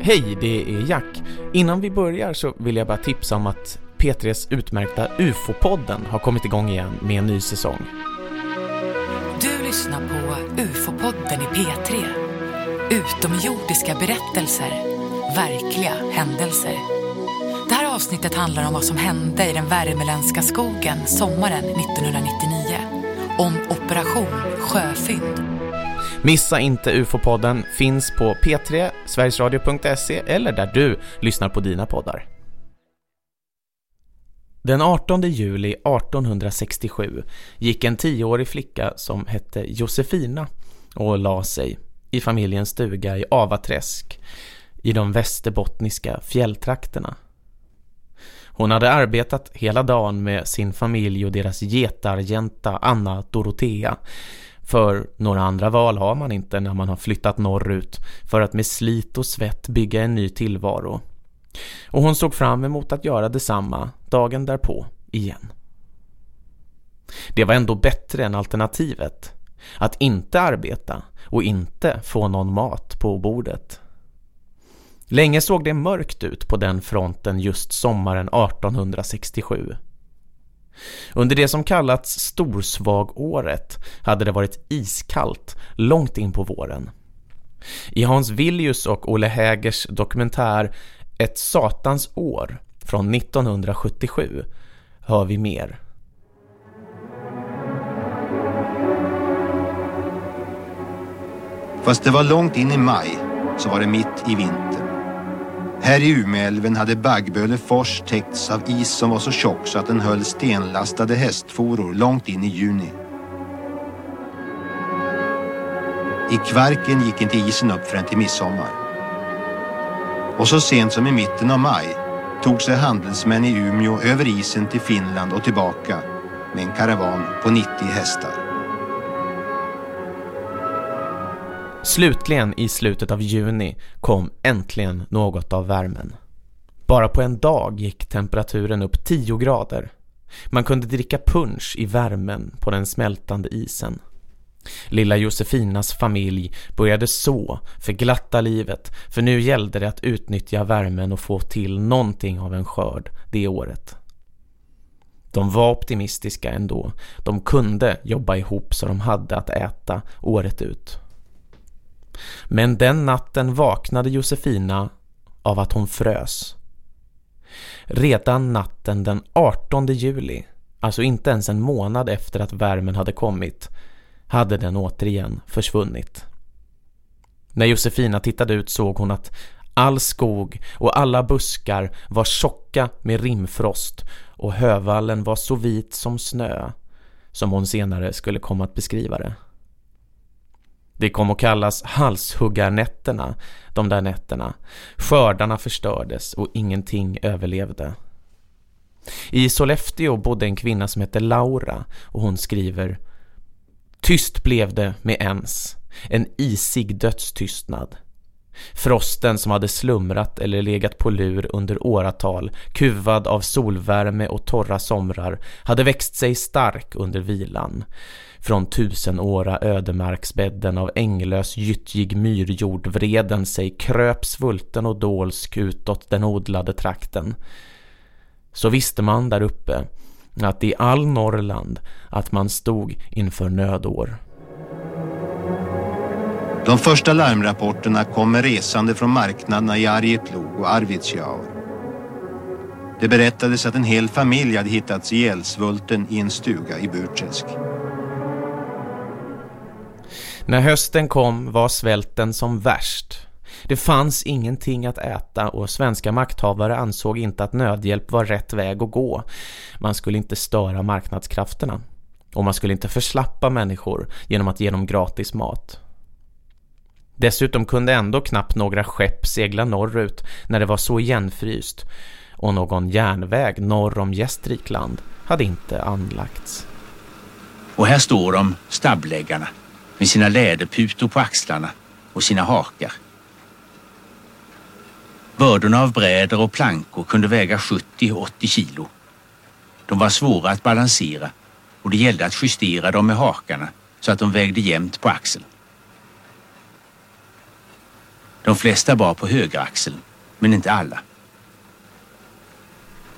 Hej, det är Jack. Innan vi börjar så vill jag bara tipsa om att P3s utmärkta UFO-podden har kommit igång igen med en ny säsong. Du lyssnar på UFO-podden i P3. Utomjordiska berättelser. Verkliga händelser. Det här avsnittet handlar om vad som hände i den värmeländska skogen sommaren 1999. Om Operation Sjöfynd. Missa inte UFO-podden, finns på P3, sverigesradio.se eller där du lyssnar på dina poddar. Den 18 juli 1867 gick en tioårig flicka som hette Josefina och la sig i familjens stuga i Avaträsk i de västerbottniska fjälltrakterna. Hon hade arbetat hela dagen med sin familj och deras getarjänta Anna Dorotea för några andra val har man inte när man har flyttat norrut för att med slit och svett bygga en ny tillvaro. Och hon såg fram emot att göra detsamma dagen därpå igen. Det var ändå bättre än alternativet. Att inte arbeta och inte få någon mat på bordet. Länge såg det mörkt ut på den fronten just sommaren 1867. Under det som kallats Storsvagåret hade det varit iskallt långt in på våren. I Hans Villius och Olle Hägers dokumentär Ett satans år från 1977 hör vi mer. Fast det var långt in i maj så var det mitt i vintern. Här i Umeälven hade Baggböle fors täckts av is som var så tjock så att den höll stenlastade hästforor långt in i juni. I Kvarken gick inte isen upp förrän till midsommar. Och så sent som i mitten av maj tog sig handelsmän i Umeå över isen till Finland och tillbaka med en karavan på 90 hästar. Slutligen i slutet av juni kom äntligen något av värmen. Bara på en dag gick temperaturen upp 10 grader. Man kunde dricka punch i värmen på den smältande isen. Lilla Josefinas familj började så för glatta livet för nu gällde det att utnyttja värmen och få till någonting av en skörd det året. De var optimistiska ändå. De kunde jobba ihop så de hade att äta året ut. Men den natten vaknade Josefina av att hon frös. Redan natten den 18 juli, alltså inte ens en månad efter att värmen hade kommit, hade den återigen försvunnit. När Josefina tittade ut såg hon att all skog och alla buskar var tjocka med rimfrost och hövallen var så vit som snö, som hon senare skulle komma att beskriva det. Det kom att kallas halshuggarnätterna, de där nätterna. Skördarna förstördes och ingenting överlevde. I Sollefteå bodde en kvinna som hette Laura och hon skriver Tyst blev det med ens, en isig dödstystnad. Frosten som hade slumrat eller legat på lur under åratal, kuvad av solvärme och torra somrar, hade växt sig stark under vilan. Från tusenåra ödemarksbädden av änglös gyttjig myrjord vreden sig kröp svulten och dolsk utåt den odlade trakten. Så visste man där uppe att i all Norrland att man stod inför nödår. De första larmrapporterna kommer resande från marknaderna i Arjeplog och Arvidsjaur. Det berättades att en hel familj hade hittats ihjälsvulten i en stuga i Burträsk. När hösten kom var svälten som värst. Det fanns ingenting att äta och svenska makthavare ansåg inte att nödhjälp var rätt väg att gå. Man skulle inte störa marknadskrafterna. Och man skulle inte förslappa människor genom att ge dem gratis mat. Dessutom kunde ändå knappt några skepp segla norrut när det var så igenfryst och någon järnväg norr om Gästrikland hade inte anlagts. Och här står de, stabbläggarna, med sina läderputor på axlarna och sina hakar. Bördorna av bräder och plankor kunde väga 70-80 kilo. De var svåra att balansera och det gällde att justera dem med hakarna så att de vägde jämnt på axeln. De flesta bar på högeraxeln, men inte alla.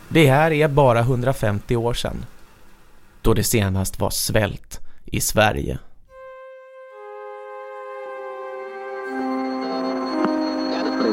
Det här är bara 150 år sedan, då det senast var svält i Sverige.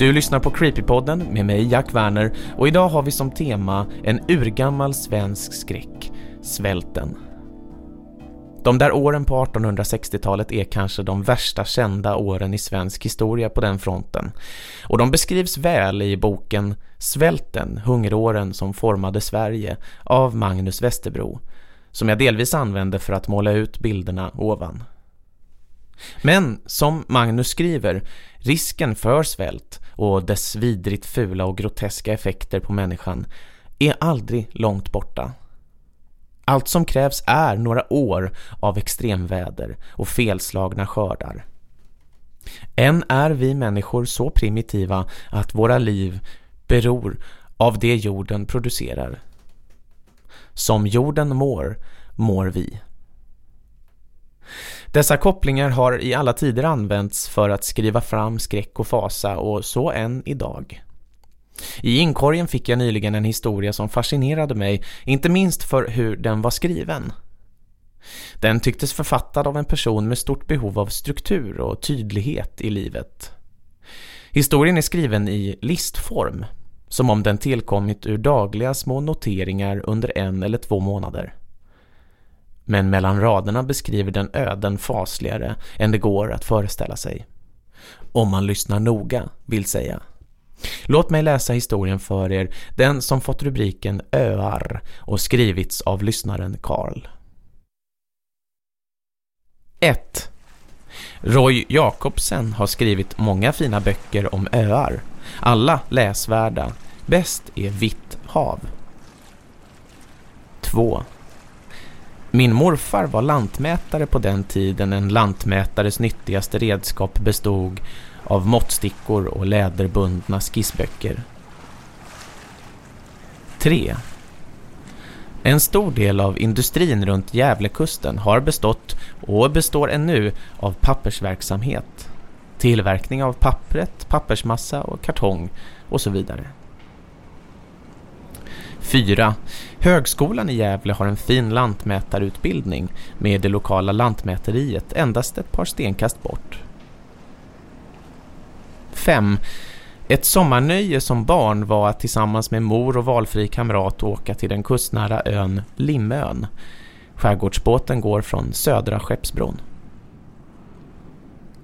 Du lyssnar på Creepypodden med mig Jack Werner och idag har vi som tema en urgammal svensk skräck, svälten. De där åren på 1860-talet är kanske de värsta kända åren i svensk historia på den fronten. Och de beskrivs väl i boken Svälten, hungeråren som formade Sverige av Magnus Westerbro, som jag delvis använde för att måla ut bilderna ovan. Men som Magnus skriver, risken för svält och dess vidrigt fula och groteska effekter på människan är aldrig långt borta. Allt som krävs är några år av extremväder och felslagna skördar. Än är vi människor så primitiva att våra liv beror av det jorden producerar. Som jorden mår, mår vi. Dessa kopplingar har i alla tider använts för att skriva fram skräck och fasa och så än idag. I inkorgen fick jag nyligen en historia som fascinerade mig, inte minst för hur den var skriven. Den tycktes författad av en person med stort behov av struktur och tydlighet i livet. Historien är skriven i listform, som om den tillkommit ur dagliga små noteringar under en eller två månader. Men mellan raderna beskriver den öden fasligare än det går att föreställa sig. Om man lyssnar noga, vill säga. Låt mig läsa historien för er, den som fått rubriken Öar och skrivits av lyssnaren Karl. 1. Roy Jakobsen har skrivit många fina böcker om öar. Alla läsvärda. Bäst är Vitt hav. 2. Min morfar var lantmätare på den tiden en lantmätares nyttigaste redskap bestod av måttstickor och läderbundna skissböcker. 3. En stor del av industrin runt Gävlekusten har bestått och består ännu av pappersverksamhet. Tillverkning av pappret, pappersmassa och kartong och så vidare. 4. Högskolan i Gävle har en fin lantmätarutbildning med det lokala lantmäteriet endast ett par stenkast bort. 5. Ett sommarnöje som barn var att tillsammans med mor och valfri kamrat åka till den kustnära ön Limön. Skärgårdsbåten går från södra Skeppsbron.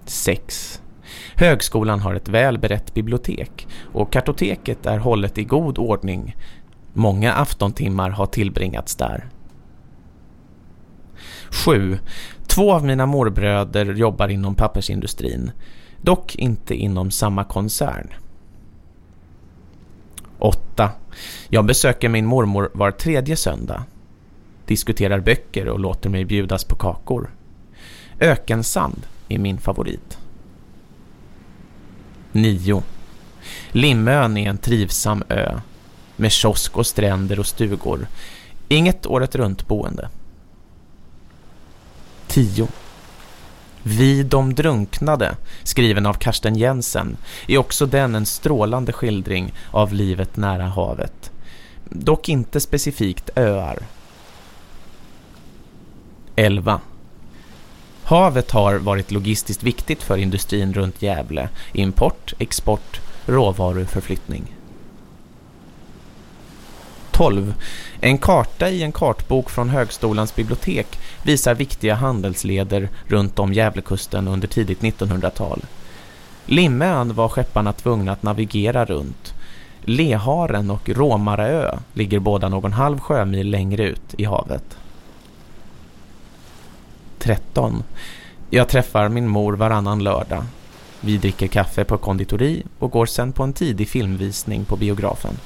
6. Högskolan har ett välberett bibliotek och kartoteket är hållet i god ordning. Många aftontimmar har tillbringats där. 7. Två av mina morbröder jobbar inom pappersindustrin dock inte inom samma koncern. 8. Jag besöker min mormor var tredje söndag. Diskuterar böcker och låter mig bjudas på kakor. Ökensand är min favorit. 9. Limön är en trivsam ö med kiosk och stränder och stugor. Inget året runt boende. 10. Vi de drunknade, skriven av Karsten Jensen, är också den en strålande skildring av livet nära havet. Dock inte specifikt öar. 11. Havet har varit logistiskt viktigt för industrin runt Gävle. Import, export, råvaruförflyttning. 12. En karta i en kartbok från Högskolans bibliotek visar viktiga handelsleder runt om Gävlekusten under tidigt 1900-tal. Limön var skepparna tvungna att navigera runt. Leharen och Råmaraö ligger båda någon halv sjömil längre ut i havet. 13. Jag träffar min mor varannan lördag. Vi dricker kaffe på konditori och går sen på en tidig filmvisning på biografen.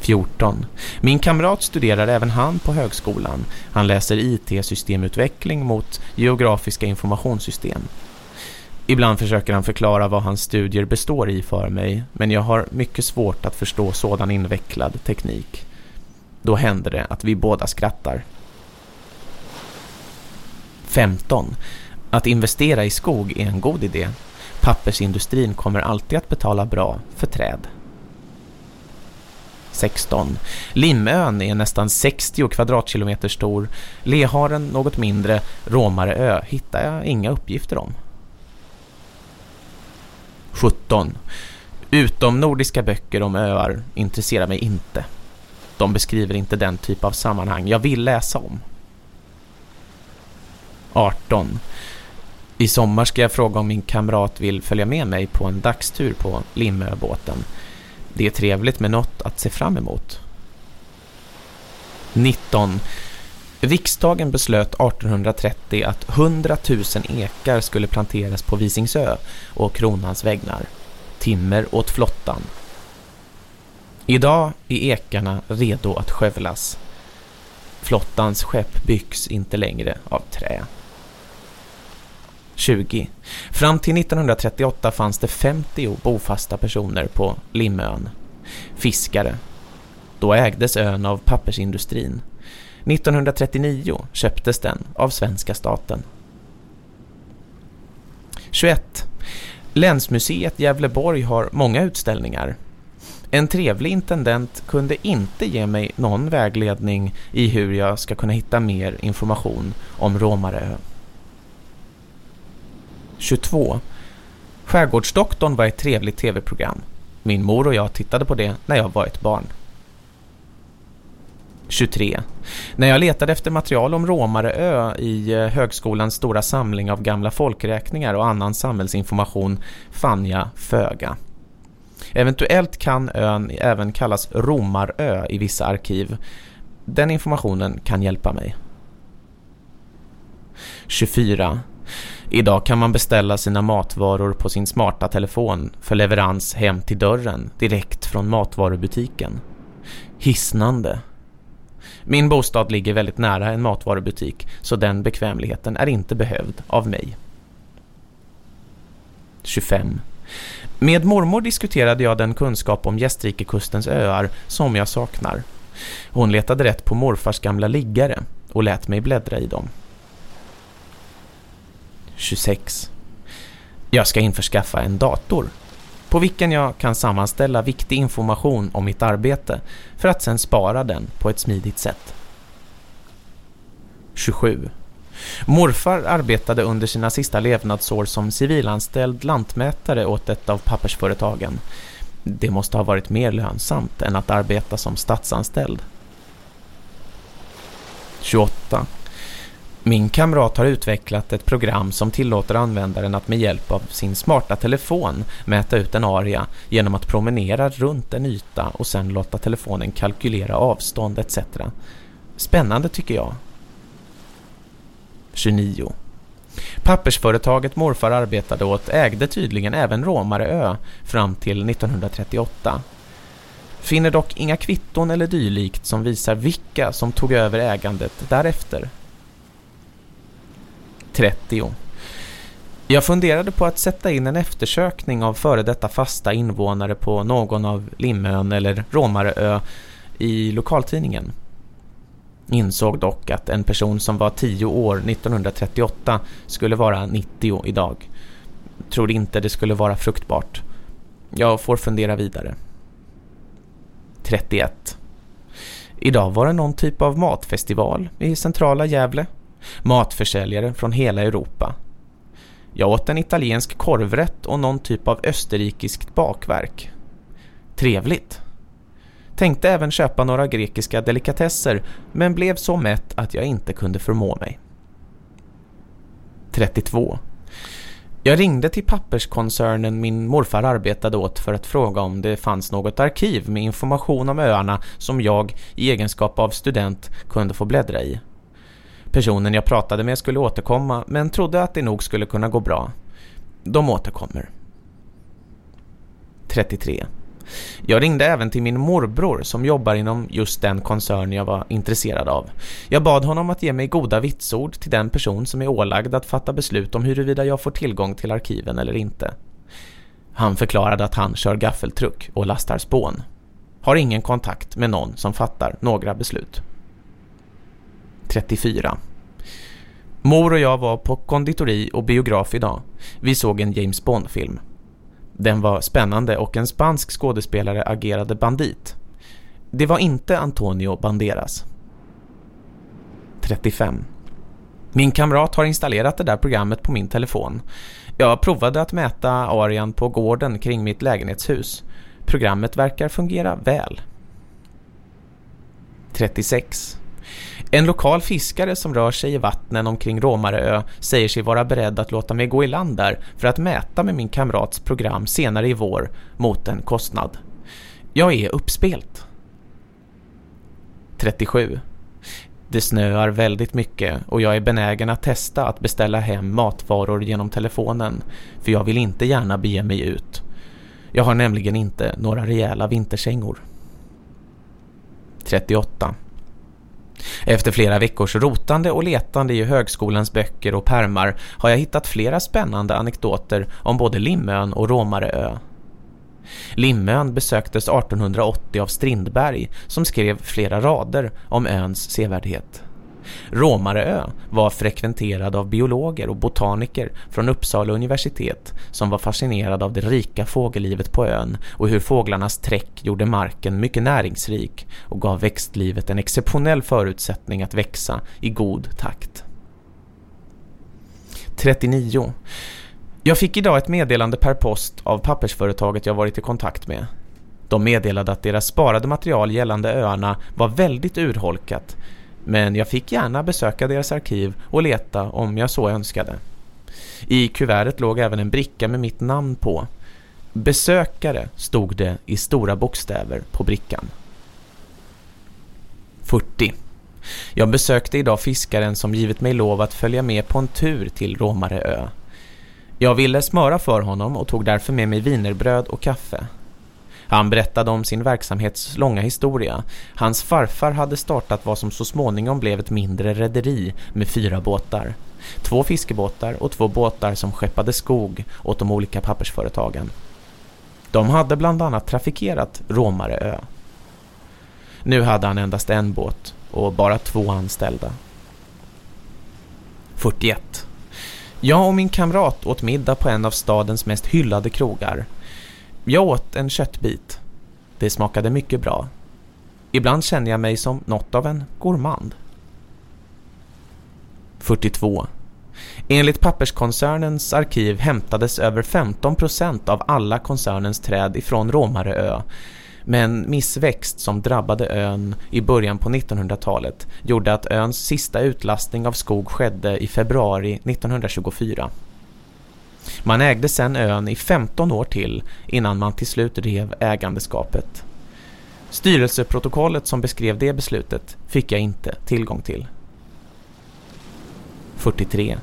14. Min kamrat studerar även han på högskolan. Han läser IT-systemutveckling mot geografiska informationssystem. Ibland försöker han förklara vad hans studier består i för mig, men jag har mycket svårt att förstå sådan invecklad teknik. Då händer det att vi båda skrattar. 15. Att investera i skog är en god idé. Pappersindustrin kommer alltid att betala bra för träd. 16. Limön är nästan 60 kvadratkilometer stor. Leharen något mindre. Romareö hittar jag inga uppgifter om. 17. Utom nordiska böcker om öar intresserar mig inte. De beskriver inte den typ av sammanhang jag vill läsa om. 18. I sommar ska jag fråga om min kamrat vill följa med mig på en dagstur på Limöbåten. Det är trevligt med något att se fram emot. 19. Riksdagen beslöt 1830 att 100 000 ekar skulle planteras på Visingsö och kronans vägnar. Timmer åt flottan. Idag är ekarna redo att skövlas. Flottans skepp byggs inte längre av trä. 20. Fram till 1938 fanns det 50 bofasta personer på Limön. Fiskare. Då ägdes ön av pappersindustrin. 1939 köptes den av svenska staten. 21. Länsmuseet Gävleborg har många utställningar. En trevlig intendent kunde inte ge mig någon vägledning i hur jag ska kunna hitta mer information om Romarö. 22. Skärgårdsdoktorn var ett trevligt tv-program. Min mor och jag tittade på det när jag var ett barn. 23. När jag letade efter material om Romareö i högskolans stora samling av gamla folkräkningar och annan samhällsinformation fann jag föga. Eventuellt kan ön även kallas Romarö i vissa arkiv. Den informationen kan hjälpa mig. 24. Idag kan man beställa sina matvaror på sin smarta telefon för leverans hem till dörren direkt från matvarubutiken. Hisnande. Min bostad ligger väldigt nära en matvarubutik så den bekvämligheten är inte behövd av mig. 25. Med mormor diskuterade jag den kunskap om Gästrikekustens öar som jag saknar. Hon letade rätt på morfars gamla liggare och lät mig bläddra i dem. 26. Jag ska införskaffa en dator på vilken jag kan sammanställa viktig information om mitt arbete för att sedan spara den på ett smidigt sätt. 27. Morfar arbetade under sina sista levnadsår som civilanställd lantmätare åt ett av pappersföretagen. Det måste ha varit mer lönsamt än att arbeta som statsanställd. 28. Min kamrat har utvecklat ett program som tillåter användaren att med hjälp av sin smarta telefon mäta ut en area genom att promenera runt en yta och sen låta telefonen kalkylera avstånd etc. Spännande tycker jag. 29. Pappersföretaget morfar arbetade åt ägde tydligen även Romareö fram till 1938. Finner dock inga kvitton eller dylikt som visar vilka som tog över ägandet därefter. 30. Jag funderade på att sätta in en eftersökning av före detta fasta invånare på någon av Limön eller Romareö i lokaltidningen. Insåg dock att en person som var 10 år 1938 skulle vara 90 idag. Tror inte det skulle vara fruktbart. Jag får fundera vidare. 31. Idag var det någon typ av matfestival i centrala Gävle matförsäljare från hela Europa. Jag åt en italiensk korvrätt och någon typ av österrikiskt bakverk. Trevligt. Tänkte även köpa några grekiska delikatesser men blev så mätt att jag inte kunde förmå mig. 32. Jag ringde till papperskoncernen min morfar arbetade åt för att fråga om det fanns något arkiv med information om öarna som jag i egenskap av student kunde få bläddra i. Personen jag pratade med skulle återkomma men trodde att det nog skulle kunna gå bra. De återkommer. 33. Jag ringde även till min morbror som jobbar inom just den koncern jag var intresserad av. Jag bad honom att ge mig goda vitsord till den person som är ålagd att fatta beslut om huruvida jag får tillgång till arkiven eller inte. Han förklarade att han kör gaffeltruck och lastar spån. Har ingen kontakt med någon som fattar några beslut. 34. Mor och jag var på konditori och biograf idag. Vi såg en James Bond-film. Den var spännande och en spansk skådespelare agerade bandit. Det var inte Antonio Banderas. 35. Min kamrat har installerat det där programmet på min telefon. Jag provade att mäta arean på gården kring mitt lägenhetshus. Programmet verkar fungera väl. 36. En lokal fiskare som rör sig i vattnen omkring Romareö säger sig vara beredd att låta mig gå i land där för att mäta med min kamrats program senare i vår mot en kostnad. Jag är uppspelt. 37. Det snöar väldigt mycket och jag är benägen att testa att beställa hem matvaror genom telefonen för jag vill inte gärna bege mig ut. Jag har nämligen inte några rejäla vintersängor. 38. Efter flera veckors rotande och letande i högskolans böcker och permar har jag hittat flera spännande anekdoter om både Limön och Romareö. Limön besöktes 1880 av Strindberg som skrev flera rader om öns sevärdhet. Romareö var frekventerad av biologer och botaniker från Uppsala universitet som var fascinerade av det rika fågellivet på ön och hur fåglarnas träck gjorde marken mycket näringsrik och gav växtlivet en exceptionell förutsättning att växa i god takt. 39. Jag fick idag ett meddelande per post av pappersföretaget jag varit i kontakt med. De meddelade att deras sparade material gällande öarna var väldigt urholkat men jag fick gärna besöka deras arkiv och leta om jag så önskade. I kuvertet låg även en bricka med mitt namn på. Besökare stod det i stora bokstäver på brickan. 40. Jag besökte idag fiskaren som givit mig lov att följa med på en tur till Romareö. Jag ville smöra för honom och tog därför med mig vinerbröd och kaffe. Han berättade om sin verksamhets långa historia. Hans farfar hade startat vad som så småningom blev ett mindre rederi med fyra båtar. Två fiskebåtar och två båtar som skeppade skog åt de olika pappersföretagen. De hade bland annat trafikerat Romareö. Nu hade han endast en båt och bara två anställda. 41. Jag och min kamrat åt middag på en av stadens mest hyllade krogar- jag åt en köttbit. Det smakade mycket bra. Ibland känner jag mig som något av en gourmand. 42. Enligt papperskoncernens arkiv hämtades över 15% av alla koncernens träd ifrån Romareö. Men missväxt som drabbade ön i början på 1900-talet gjorde att öns sista utlastning av skog skedde i februari 1924. Man ägde sen ön i 15 år till innan man till slut rev ägandeskapet. Styrelseprotokollet som beskrev det beslutet fick jag inte tillgång till. 43.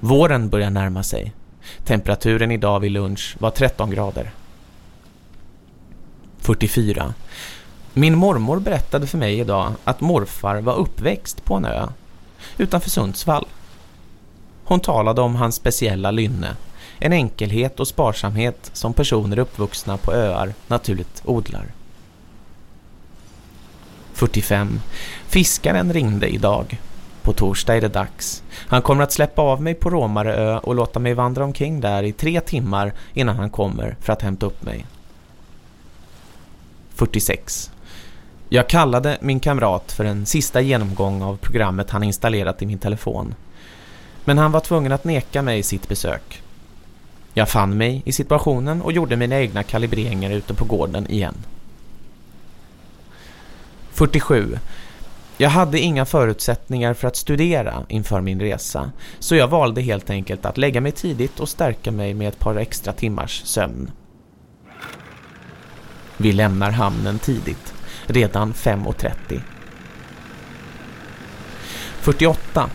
Våren börjar närma sig. Temperaturen idag vid lunch var 13 grader. 44. Min mormor berättade för mig idag att morfar var uppväxt på en ö utanför Sundsvall. Hon talade om hans speciella lynne, en enkelhet och sparsamhet som personer uppvuxna på öar naturligt odlar. 45. Fiskaren ringde idag. På torsdag är det dags. Han kommer att släppa av mig på Romareö och låta mig vandra omkring där i tre timmar innan han kommer för att hämta upp mig. 46. Jag kallade min kamrat för en sista genomgång av programmet han installerat i min telefon. Men han var tvungen att neka mig sitt besök. Jag fann mig i situationen och gjorde mina egna kalibreringar ute på gården igen. 47. Jag hade inga förutsättningar för att studera inför min resa så jag valde helt enkelt att lägga mig tidigt och stärka mig med ett par extra timmars sömn. Vi lämnar hamnen tidigt, redan 5.30. 48.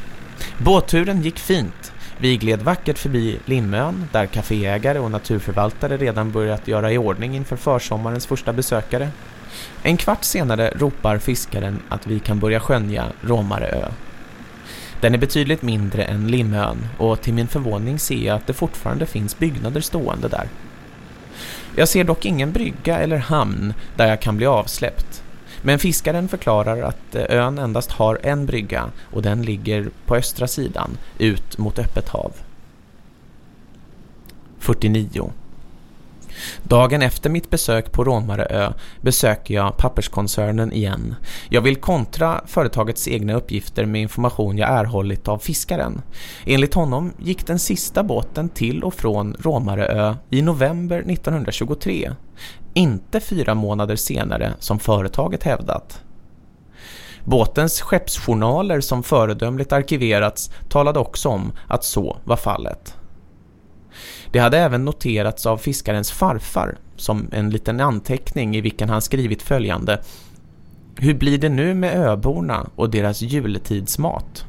Båtturen gick fint Vi gled vackert förbi Limön där kaféägare och naturförvaltare redan börjat göra i ordning inför försommarens första besökare. En kvart senare ropar fiskaren att vi kan börja skönja Romareö. Den är betydligt mindre än Limön och till min förvåning ser jag att det fortfarande finns byggnader stående där. Jag ser dock ingen brygga eller hamn där jag kan bli avsläppt. Men fiskaren förklarar att eh, ön endast har en brygga och den ligger på östra sidan ut mot öppet hav. 49. Dagen efter mitt besök på Romareö besöker jag papperskoncernen igen. Jag vill kontra företagets egna uppgifter med information jag erhållit av fiskaren. Enligt honom gick den sista båten till och från Romareö i november 1923. Inte fyra månader senare som företaget hävdat. Båtens skeppsjournaler som föredömligt arkiverats talade också om att så var fallet. Det hade även noterats av fiskarens farfar som en liten anteckning i vilken han skrivit följande Hur blir det nu med öborna och deras juletidsmat?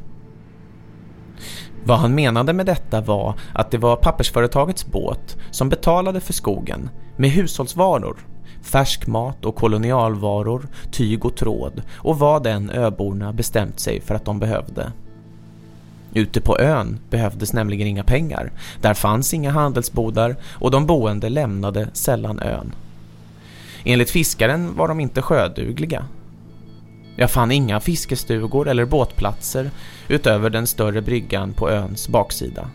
Vad han menade med detta var att det var pappersföretagets båt som betalade för skogen med hushållsvaror, färsk mat och kolonialvaror, tyg och tråd och vad den öborna bestämt sig för att de behövde. Ute på ön behövdes nämligen inga pengar. Där fanns inga handelsbodar och de boende lämnade sällan ön. Enligt fiskaren var de inte sjödugliga. Jag fann inga fiskestugor eller båtplatser utöver den större bryggan på öns baksida.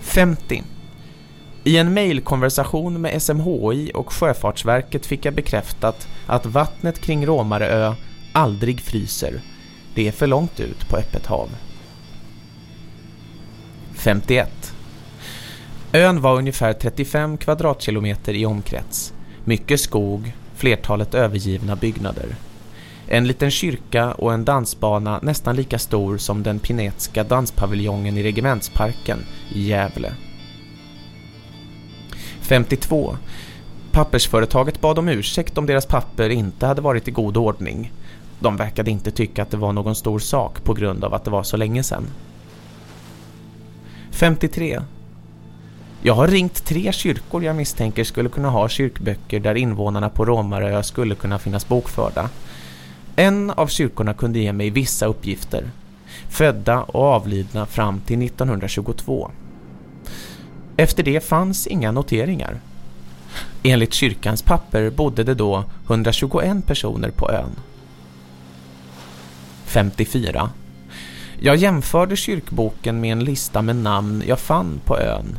50. I en mejlkonversation med SMHI och Sjöfartsverket fick jag bekräftat att vattnet kring Romareö aldrig fryser det är för långt ut på öppet hav. 51. Ön var ungefär 35 kvadratkilometer i omkrets. Mycket skog, flertalet övergivna byggnader. En liten kyrka och en dansbana nästan lika stor som den pinetska danspaviljongen i Regementsparken i Gävle. 52. Pappersföretaget bad om ursäkt om deras papper inte hade varit i god ordning. De verkade inte tycka att det var någon stor sak på grund av att det var så länge sedan. 53. Jag har ringt tre kyrkor jag misstänker skulle kunna ha kyrkböcker där invånarna på Romarö skulle kunna finnas bokförda. En av kyrkorna kunde ge mig vissa uppgifter. Födda och avlidna fram till 1922. Efter det fanns inga noteringar. Enligt kyrkans papper bodde det då 121 personer på ön. 54. Jag jämförde kyrkboken med en lista med namn jag fann på ön.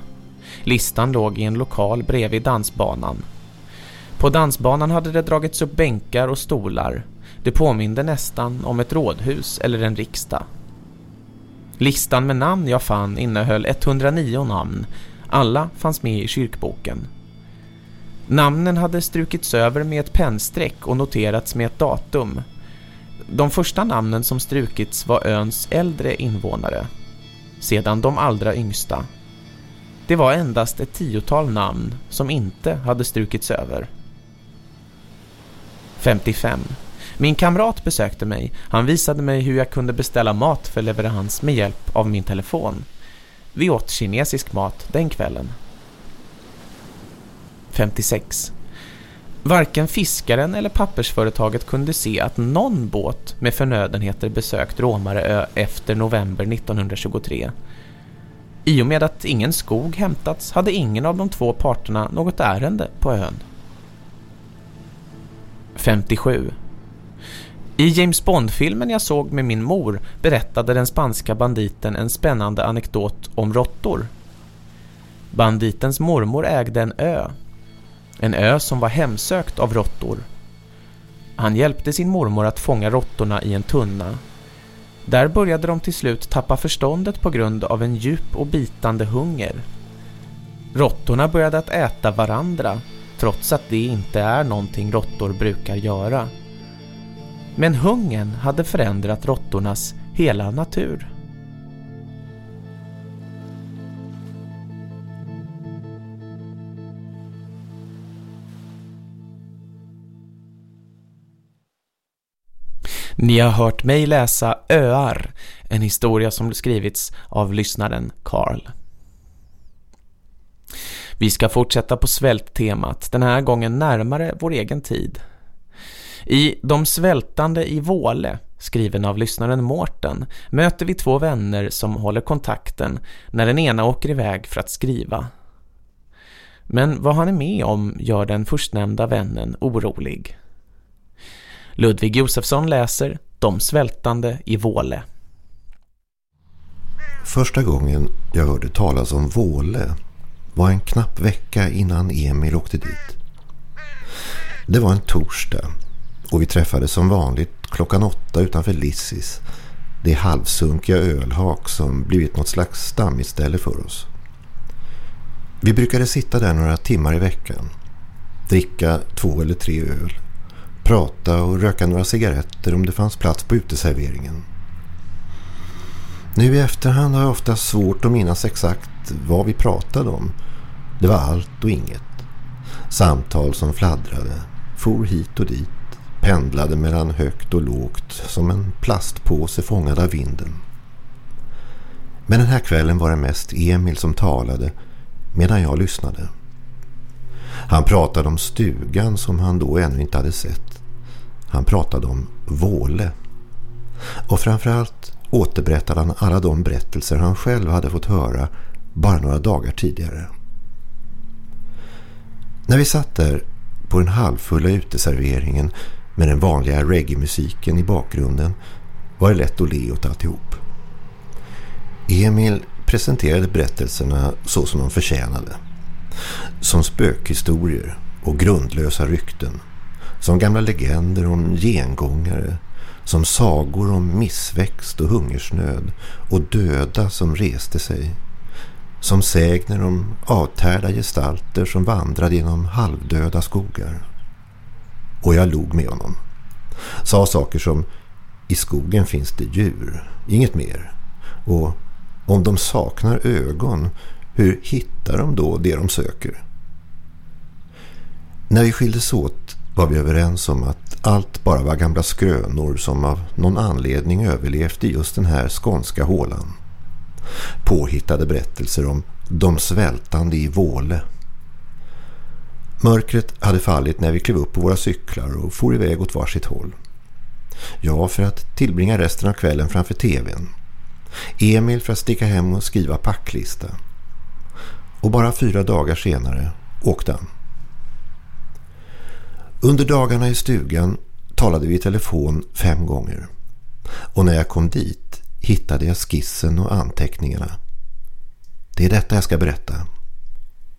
Listan låg i en lokal bredvid dansbanan. På dansbanan hade det dragits upp bänkar och stolar. Det påminde nästan om ett rådhus eller en riksdag. Listan med namn jag fann innehöll 109 namn. Alla fanns med i kyrkboken. Namnen hade strukits över med ett pennstreck och noterats med ett datum- de första namnen som strukits var öns äldre invånare, sedan de allra yngsta. Det var endast ett tiotal namn som inte hade strukits över. 55. Min kamrat besökte mig. Han visade mig hur jag kunde beställa mat för leverans med hjälp av min telefon. Vi åt kinesisk mat den kvällen. 56. Varken fiskaren eller pappersföretaget kunde se att någon båt med förnödenheter besökt Romareö efter november 1923. I och med att ingen skog hämtats hade ingen av de två parterna något ärende på ön. 57. I James Bond-filmen jag såg med min mor berättade den spanska banditen en spännande anekdot om råttor. Banditens mormor ägde en ö en ö som var hemsökt av råttor. Han hjälpte sin mormor att fånga råttorna i en tunna. Där började de till slut tappa förståndet på grund av en djup och bitande hunger. Råttorna började att äta varandra trots att det inte är någonting råttor brukar göra. Men hungern hade förändrat råttornas hela natur. Ni har hört mig läsa Öar, en historia som skrivits av lyssnaren Karl. Vi ska fortsätta på svälttemat, den här gången närmare vår egen tid. I De svältande i Våle, skriven av lyssnaren Mårten, möter vi två vänner som håller kontakten när den ena åker iväg för att skriva. Men vad han är med om gör den förstnämnda vännen orolig. Ludvig Josefsson läser De svältande i Våle. Första gången jag hörde talas om Våle var en knapp vecka innan Emil åkte dit. Det var en torsdag och vi träffades som vanligt klockan åtta utanför Lissis. Det halvsunkiga ölhak som blivit något slags stammisställe för oss. Vi brukade sitta där några timmar i veckan. Dricka två eller tre öl. Prata och röka några cigaretter om det fanns plats på uteserveringen. Nu i efterhand har jag ofta svårt att minnas exakt vad vi pratade om. Det var allt och inget. Samtal som fladdrade, for hit och dit, pendlade mellan högt och lågt som en plastpåse fångad av vinden. Men den här kvällen var det mest Emil som talade medan jag lyssnade. Han pratade om stugan som han då ännu inte hade sett. Han pratade om Våle. Och framförallt återberättade han alla de berättelser han själv hade fått höra bara några dagar tidigare. När vi satt där på den halvfulla uteserveringen med den vanliga reggae-musiken i bakgrunden var det lätt att le åt alltihop. Emil presenterade berättelserna så som de förtjänade. Som spökhistorier och grundlösa rykten. Som gamla legender om gengångare. Som sagor om missväxt och hungersnöd och döda som reste sig. Som sägner om avtärda gestalter som vandrade genom halvdöda skogar. Och jag log med honom. Sa saker som i skogen finns det djur, inget mer. Och om de saknar ögon, hur hittar de då det de söker? När vi skildes åt var vi överens om att allt bara var gamla skrönor som av någon anledning överlevt i just den här skånska hålan. Påhittade berättelser om de svältande i Våle. Mörkret hade fallit när vi klev upp på våra cyklar och for iväg åt varsitt håll. Jag för att tillbringa resten av kvällen framför tvn. Emil för att sticka hem och skriva packlista. Och bara fyra dagar senare åkte han. Under dagarna i stugan talade vi i telefon fem gånger. Och när jag kom dit hittade jag skissen och anteckningarna. Det är detta jag ska berätta.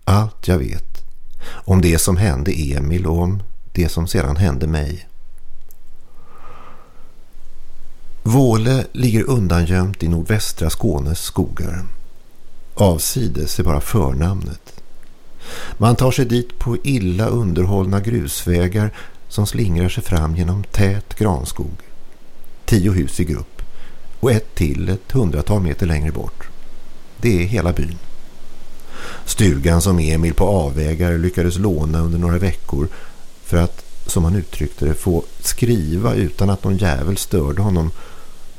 Allt jag vet. Om det som hände Emil och om det som sedan hände mig. Våle ligger undangömt i nordvästra Skånes skogar. Avsides är bara förnamnet. Man tar sig dit på illa underhållna grusvägar som slingrar sig fram genom tät granskog. Tio hus i grupp och ett till ett hundratal meter längre bort. Det är hela byn. Stugan som Emil på avvägar lyckades låna under några veckor för att, som han uttryckte det, få skriva utan att någon jävel störde honom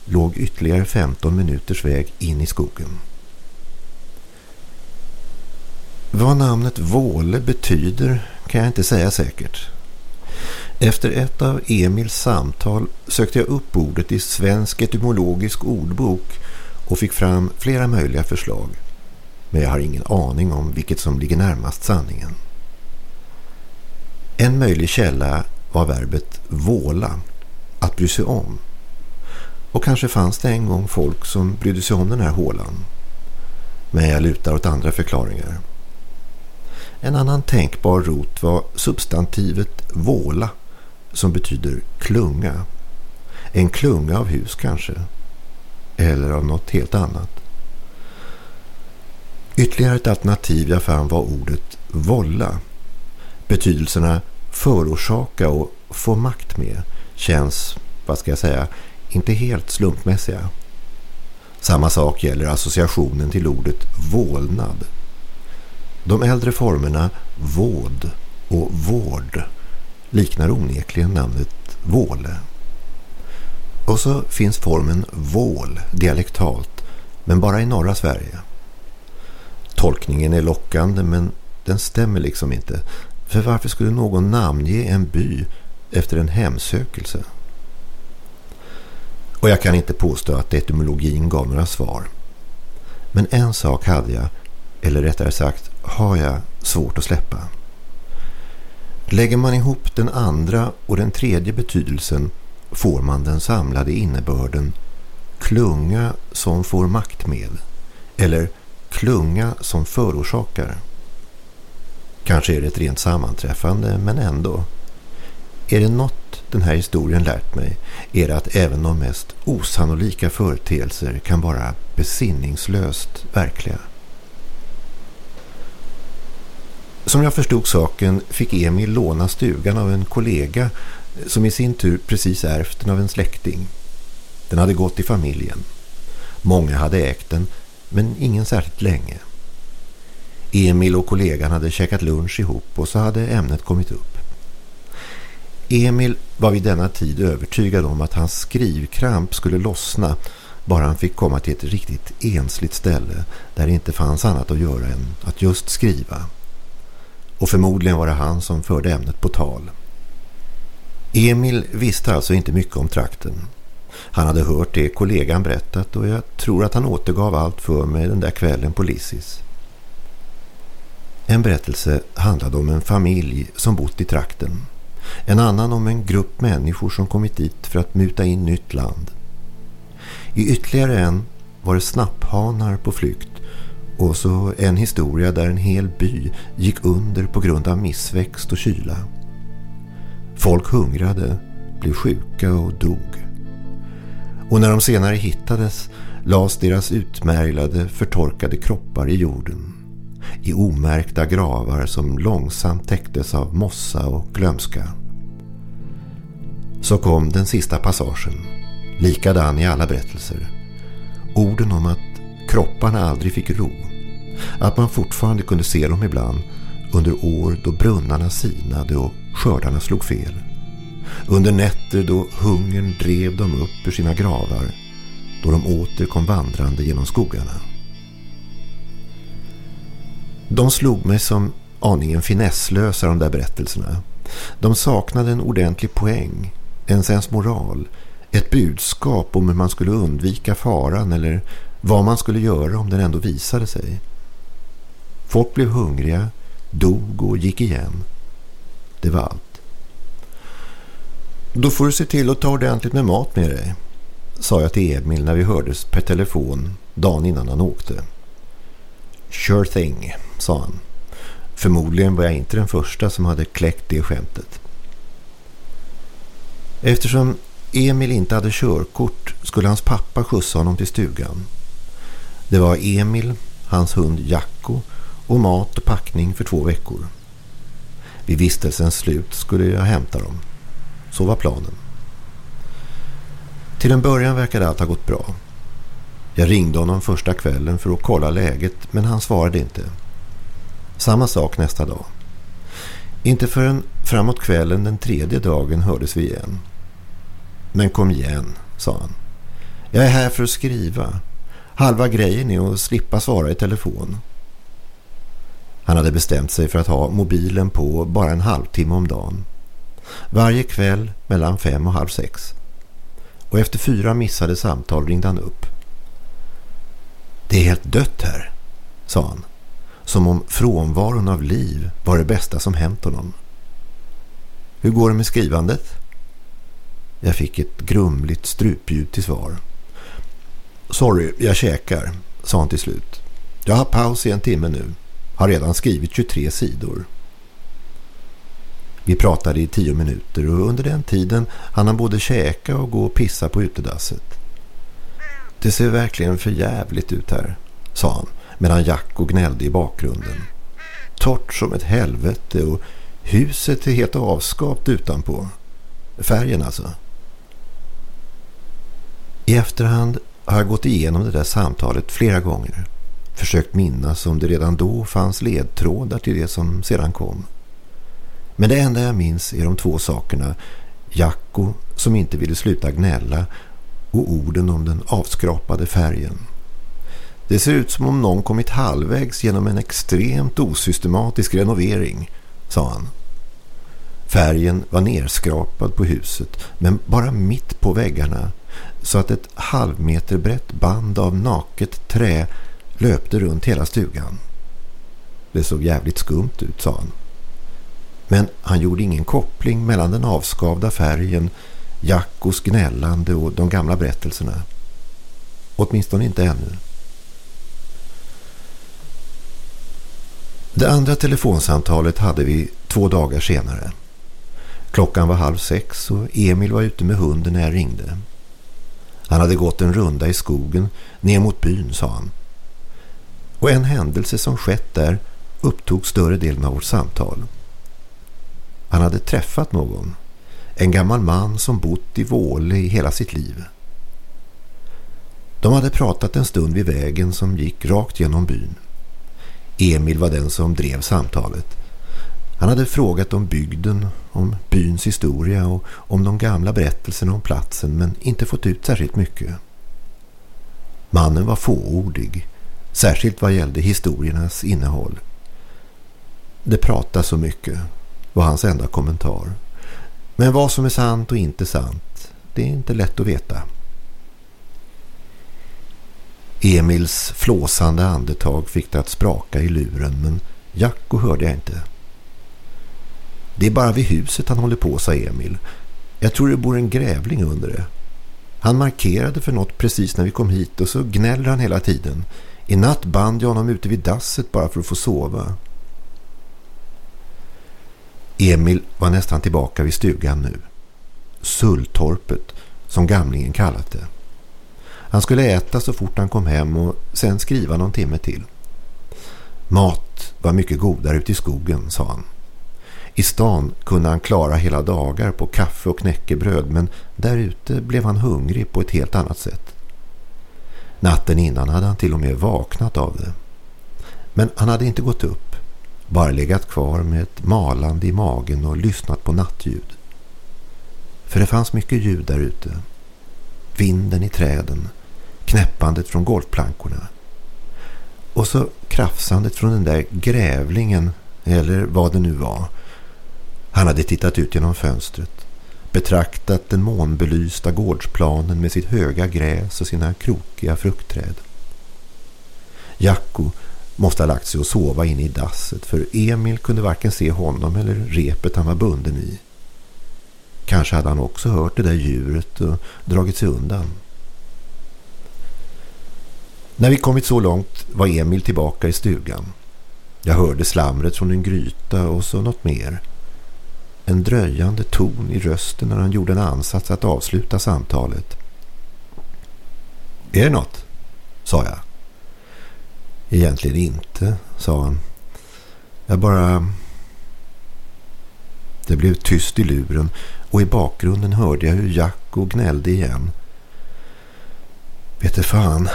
låg ytterligare 15 minuters väg in i skogen. Vad namnet Våle betyder kan jag inte säga säkert. Efter ett av Emils samtal sökte jag upp ordet i Svensk etymologisk ordbok och fick fram flera möjliga förslag. Men jag har ingen aning om vilket som ligger närmast sanningen. En möjlig källa var verbet våla, att bry sig om. Och kanske fanns det en gång folk som brydde sig om den här hålan. Men jag lutar åt andra förklaringar. En annan tänkbar rot var substantivet våla som betyder klunga. En klunga av hus kanske. Eller av något helt annat. Ytterligare ett alternativ jag fann var ordet vålla. Betydelserna förorsaka och få makt med känns, vad ska jag säga, inte helt slumpmässiga. Samma sak gäller associationen till ordet vålnad. De äldre formerna våd och vård liknar onekligen namnet våle. Och så finns formen vål dialektalt, men bara i norra Sverige. Tolkningen är lockande men den stämmer liksom inte. För varför skulle någon namnge en by efter en hemsökelse? Och jag kan inte påstå att etymologin gav några svar. Men en sak hade jag, eller rättare sagt har jag, svårt att släppa. Lägger man ihop den andra och den tredje betydelsen får man den samlade innebörden klunga som får makt med eller klunga som förorsakar. Kanske är det ett rent sammanträffande men ändå. Är det något den här historien lärt mig är det att även de mest osannolika företeelser kan vara besinningslöst verkliga. Som jag förstod saken fick Emil låna stugan av en kollega som i sin tur precis ärvt den av en släkting. Den hade gått i familjen. Många hade ägt den, men ingen särskilt länge. Emil och kollegan hade käkat lunch ihop och så hade ämnet kommit upp. Emil var vid denna tid övertygad om att hans skrivkramp skulle lossna bara han fick komma till ett riktigt ensligt ställe där det inte fanns annat att göra än att just skriva. Och förmodligen var det han som förde ämnet på tal. Emil visste alltså inte mycket om trakten. Han hade hört det kollegan berättat och jag tror att han återgav allt för mig den där kvällen på Lissis. En berättelse handlade om en familj som bott i trakten. En annan om en grupp människor som kommit dit för att muta in nytt land. I ytterligare en var det snapphanar på flykt och så en historia där en hel by gick under på grund av missväxt och kyla. Folk hungrade, blev sjuka och dog. Och när de senare hittades lades deras utmärglade, förtorkade kroppar i jorden. I omärkta gravar som långsamt täcktes av mossa och glömska. Så kom den sista passagen, likadan i alla berättelser. Orden om att kropparna aldrig fick ro. Att man fortfarande kunde se dem ibland under år då brunnarna sinade och skördarna slog fel. Under nätter då hungern drev dem upp ur sina gravar, då de åter kom vandrande genom skogarna. De slog mig som aningen finesslösa de där berättelserna. De saknade en ordentlig poäng, en sensmoral, ett budskap om hur man skulle undvika faran eller vad man skulle göra om den ändå visade sig. Folk blev hungriga, dog och gick igen. Det var allt. Då får du se till att ta ordentligt med mat med dig, sa jag till Emil när vi hördes per telefon dagen innan han åkte. Sure thing, sa han. Förmodligen var jag inte den första som hade kläckt det skämtet. Eftersom Emil inte hade körkort skulle hans pappa skjutsa honom till stugan. Det var Emil, hans hund Jacko och mat och packning för två veckor. Vid vistelsens slut skulle jag hämta dem. Så var planen. Till en början verkade allt ha gått bra. Jag ringde honom första kvällen för att kolla läget men han svarade inte. Samma sak nästa dag. Inte förrän framåt kvällen den tredje dagen hördes vi igen. Men kom igen, sa han. Jag är här för att skriva. Halva grejen är att slippa svara i telefon. Han hade bestämt sig för att ha mobilen på bara en halvtimme om dagen. Varje kväll mellan fem och halv sex. Och efter fyra missade samtal ringde han upp. Det är helt dött här, sa han. Som om frånvaron av liv var det bästa som hänt honom. Hur går det med skrivandet? Jag fick ett grumligt strupljud till svar. Sorry, jag käkar, sa han till slut. Jag har paus i en timme nu. Har redan skrivit 23 sidor. Vi pratade i tio minuter och under den tiden hann han både käka och gå och pissa på utedasset. Det ser verkligen för jävligt ut här, sa han medan Jacko gnällde i bakgrunden. Torrt som ett helvete och huset är helt avskapt utanpå. Färgen alltså. I efterhand har jag gått igenom det där samtalet flera gånger. Försökt minnas om det redan då fanns ledtrådar till det som sedan kom. Men det enda jag minns är de två sakerna. Jacko som inte ville sluta gnälla och orden om den avskrapade färgen. Det ser ut som om någon kommit halvvägs genom en extremt osystematisk renovering, sa han. Färgen var nerskrapad på huset men bara mitt på väggarna så att ett halvmeter brett band av naket trä löpte runt hela stugan. Det såg jävligt skumt ut, sa han. Men han gjorde ingen koppling mellan den avskavda färgen, Jackos gnällande och de gamla berättelserna. Åtminstone inte ännu. Det andra telefonsamtalet hade vi två dagar senare. Klockan var halv sex och Emil var ute med hunden när jag ringde. Han hade gått en runda i skogen ner mot byn, sa han. Och en händelse som skett där upptog större delen av vårt samtal. Han hade träffat någon. En gammal man som bott i Våle i hela sitt liv. De hade pratat en stund vid vägen som gick rakt genom byn. Emil var den som drev samtalet. Han hade frågat om bygden, om byns historia och om de gamla berättelserna om platsen men inte fått ut särskilt mycket. Mannen var fåordig, särskilt vad gällde historiernas innehåll. Det pratas så mycket, var hans enda kommentar. Men vad som är sant och inte sant, det är inte lätt att veta. Emils flåsande andetag fick det att spraka i luren men Jacko hörde jag inte. Det är bara vid huset han håller på, sa Emil. Jag tror det bor en grävling under det. Han markerade för något precis när vi kom hit och så gnäller han hela tiden. I natt band jag honom ute vid dasset bara för att få sova. Emil var nästan tillbaka vid stugan nu. Sulltorpet, som gamlingen kallat det. Han skulle äta så fort han kom hem och sen skriva någon timme till. Mat var mycket godare ute i skogen, sa han. I stan kunde han klara hela dagar på kaffe och knäckebröd men där ute blev han hungrig på ett helt annat sätt. Natten innan hade han till och med vaknat av det. Men han hade inte gått upp, bara legat kvar med ett malande i magen och lyssnat på nattljud. För det fanns mycket ljud där ute. Vinden i träden, knäppandet från golvplankorna. Och så krafsandet från den där grävlingen, eller vad det nu var. Han hade tittat ut genom fönstret, betraktat den månbelysta gårdsplanen med sitt höga gräs och sina krokiga fruktträd. Jacko måste ha lagt sig och sova inne i dasset för Emil kunde varken se honom eller repet han var bunden i. Kanske hade han också hört det där djuret och dragit sig undan. När vi kommit så långt var Emil tillbaka i stugan. Jag hörde slamret från en gryta och så något mer. En dröjande ton i rösten när han gjorde en ansats att avsluta samtalet. Är det något? sa jag. Egentligen inte, sa han. Jag bara... Det blev tyst i luren och i bakgrunden hörde jag hur Jacko gnällde igen. Vet du fan,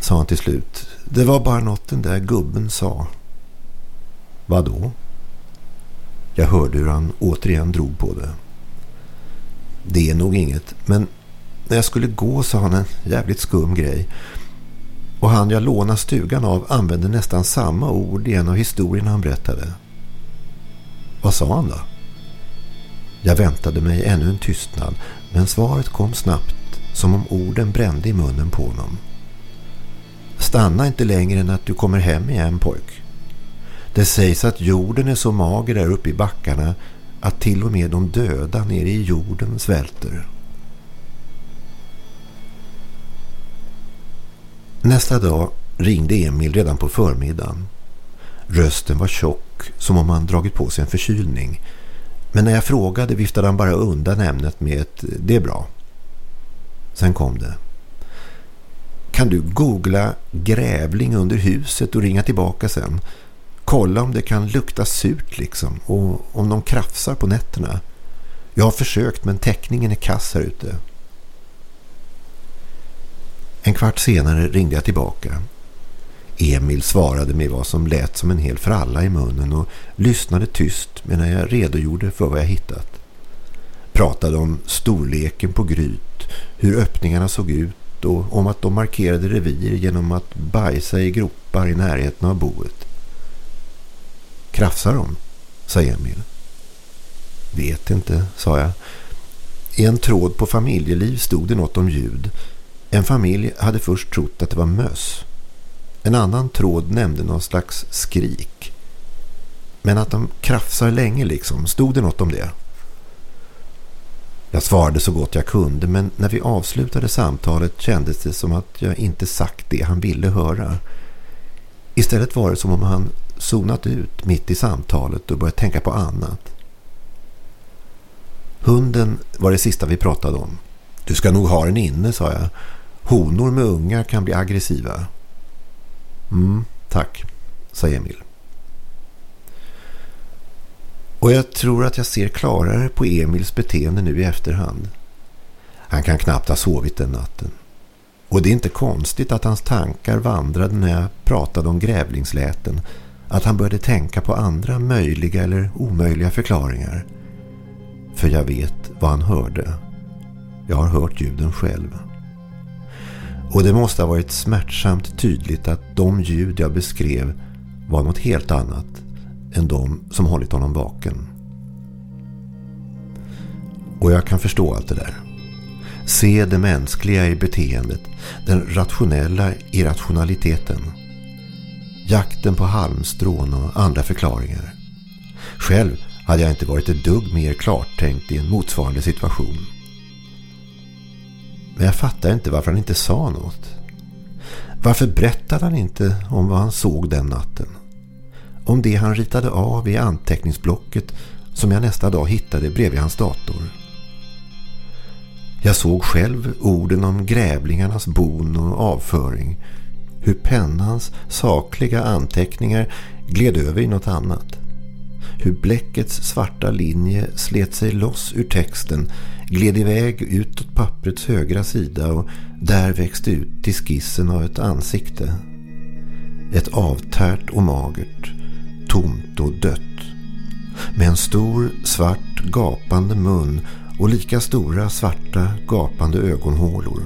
sa han till slut. Det var bara något den där gubben sa. Vad då? Jag hörde hur han återigen drog på det. Det är nog inget, men när jag skulle gå sa han en jävligt skum grej. Och han jag lånade stugan av använde nästan samma ord i en av historierna han berättade. Vad sa han då? Jag väntade mig ännu en tystnad, men svaret kom snabbt som om orden brände i munnen på honom. Stanna inte längre än att du kommer hem igen pojk. Det sägs att jorden är så mager där uppe i backarna att till och med de döda nere i jorden svälter. Nästa dag ringde Emil redan på förmiddagen. Rösten var tjock som om han dragit på sig en förkylning. Men när jag frågade viftade han bara undan ämnet med ett det är bra. Sen kom det. Kan du googla grävling under huset och ringa tillbaka sen? Kolla om det kan lukta surt liksom och om de krafsar på nätterna. Jag har försökt men täckningen är kass här ute. En kvart senare ringde jag tillbaka. Emil svarade med vad som lät som en hel fralla i munnen och lyssnade tyst medan jag redogjorde för vad jag hittat. pratade om storleken på gryt, hur öppningarna såg ut och om att de markerade revir genom att bajsa i gropar i närheten av boet. Krafsar de? sa Emil. Vet inte, sa jag. I en tråd på familjeliv stod det något om ljud. En familj hade först trott att det var möss. En annan tråd nämnde någon slags skrik. Men att de krafsar länge liksom, stod det något om det? Jag svarade så gott jag kunde men när vi avslutade samtalet kändes det som att jag inte sagt det han ville höra. Istället var det som om han zonat ut mitt i samtalet och börjat tänka på annat. Hunden var det sista vi pratade om. Du ska nog ha den inne, sa jag. Honor med ungar kan bli aggressiva. Mm, tack, sa Emil. Och jag tror att jag ser klarare på Emils beteende nu i efterhand. Han kan knappt ha sovit den natten. Och det är inte konstigt att hans tankar vandrade när jag pratade om grävlingsläten. Att han började tänka på andra möjliga eller omöjliga förklaringar. För jag vet vad han hörde. Jag har hört ljuden själv. Och det måste ha varit smärtsamt tydligt att de ljud jag beskrev var något helt annat än de som hållit honom vaken. Och jag kan förstå allt det där. Se det mänskliga i beteendet, den rationella irrationaliteten. Jakten på halmstrån och andra förklaringar. Själv hade jag inte varit ett dugg mer klartänkt i en motsvarande situation. Men jag fattar inte varför han inte sa något. Varför berättade han inte om vad han såg den natten? Om det han ritade av i anteckningsblocket som jag nästa dag hittade bredvid hans dator. Jag såg själv orden om grävlingarnas bon och avföring. Hur pennans sakliga anteckningar gled över i något annat. Hur bläckets svarta linje slet sig loss ur texten, gled iväg utåt papprets högra sida och där växte ut till skissen av ett ansikte. Ett avtärt och magert, tomt och dött. Med en stor svart gapande mun och lika stora svarta gapande ögonhålor.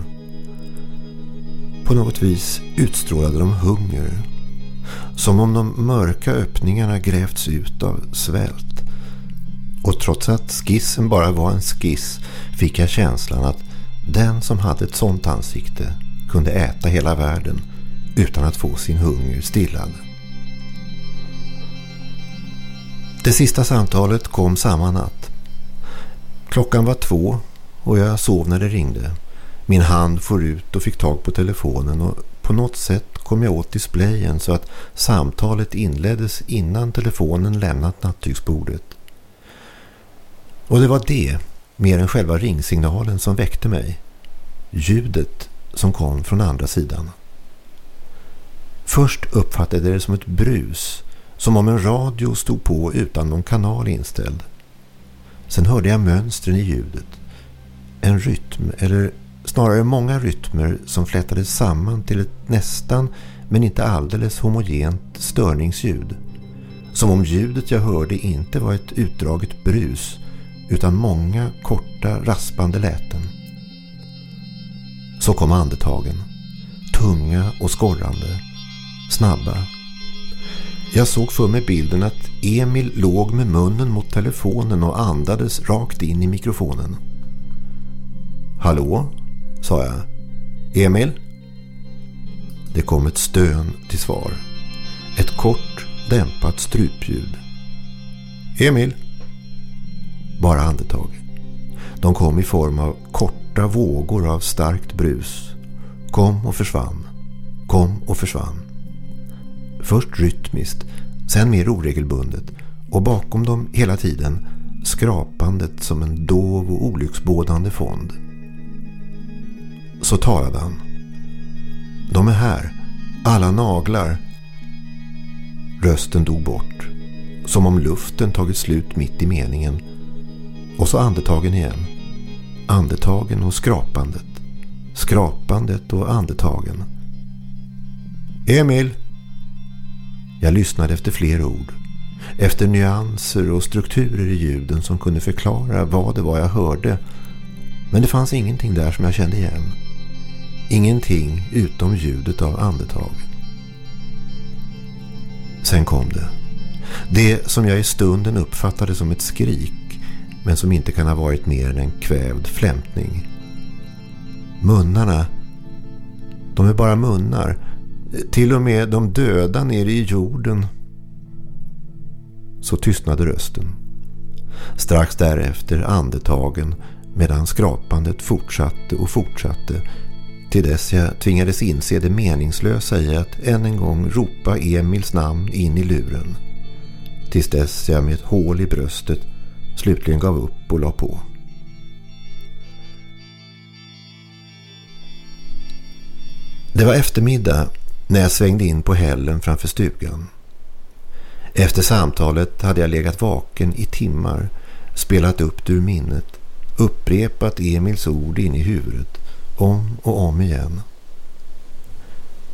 På något vis utstrålade de hunger. Som om de mörka öppningarna grävts ut av svält. Och trots att skissen bara var en skiss fick jag känslan att den som hade ett sånt ansikte kunde äta hela världen utan att få sin hunger stillad. Det sista samtalet kom samma natt. Klockan var två och jag sov när det ringde. Min hand for ut och fick tag på telefonen och på något sätt kom jag åt displayen så att samtalet inleddes innan telefonen lämnat nattygsbordet. Och det var det, mer än själva ringsignalen, som väckte mig. Ljudet som kom från andra sidan. Först uppfattade jag det som ett brus, som om en radio stod på utan någon kanal inställd. Sen hörde jag mönstren i ljudet. En rytm, eller snarare många rytmer som flätades samman till ett nästan men inte alldeles homogent störningsljud. Som om ljudet jag hörde inte var ett utdraget brus utan många korta raspande läten. Så kom andetagen. Tunga och skorrande. Snabba. Jag såg för mig bilden att Emil låg med munnen mot telefonen och andades rakt in i mikrofonen. Hallå? sa jag. Emil? Det kom ett stön till svar. Ett kort, dämpat strupljud. Emil? Bara andetag. De kom i form av korta vågor av starkt brus. Kom och försvann. Kom och försvann. Först rytmiskt, sen mer oregelbundet och bakom dem hela tiden skrapandet som en dov och olycksbådande fond så talade han. De är här, alla naglar. Rösten dog bort, som om luften tagit slut mitt i meningen. Och så andetagen igen. Andetagen och skrapandet. Skrapandet och andetagen. Emil! Jag lyssnade efter fler ord. efter nyanser och strukturer i ljuden som kunde förklara vad det var jag hörde. Men det fanns ingenting där som jag kände igen. Ingenting utom ljudet av andetag. Sen kom det. Det som jag i stunden uppfattade som ett skrik men som inte kan ha varit mer än en kvävd flämtning. Munnarna, de är bara munnar. Till och med de döda nere i jorden. Så tystnade rösten. Strax därefter andetagen medan skrapandet fortsatte och fortsatte till dess jag tvingades inse det meningslösa i att än en gång ropa Emils namn in i luren. Tills dess jag med ett hål i bröstet slutligen gav upp och la på. Det var eftermiddag när jag svängde in på hällen framför stugan. Efter samtalet hade jag legat vaken i timmar, spelat upp det ur minnet, upprepat Emils ord in i huvudet, om och om igen.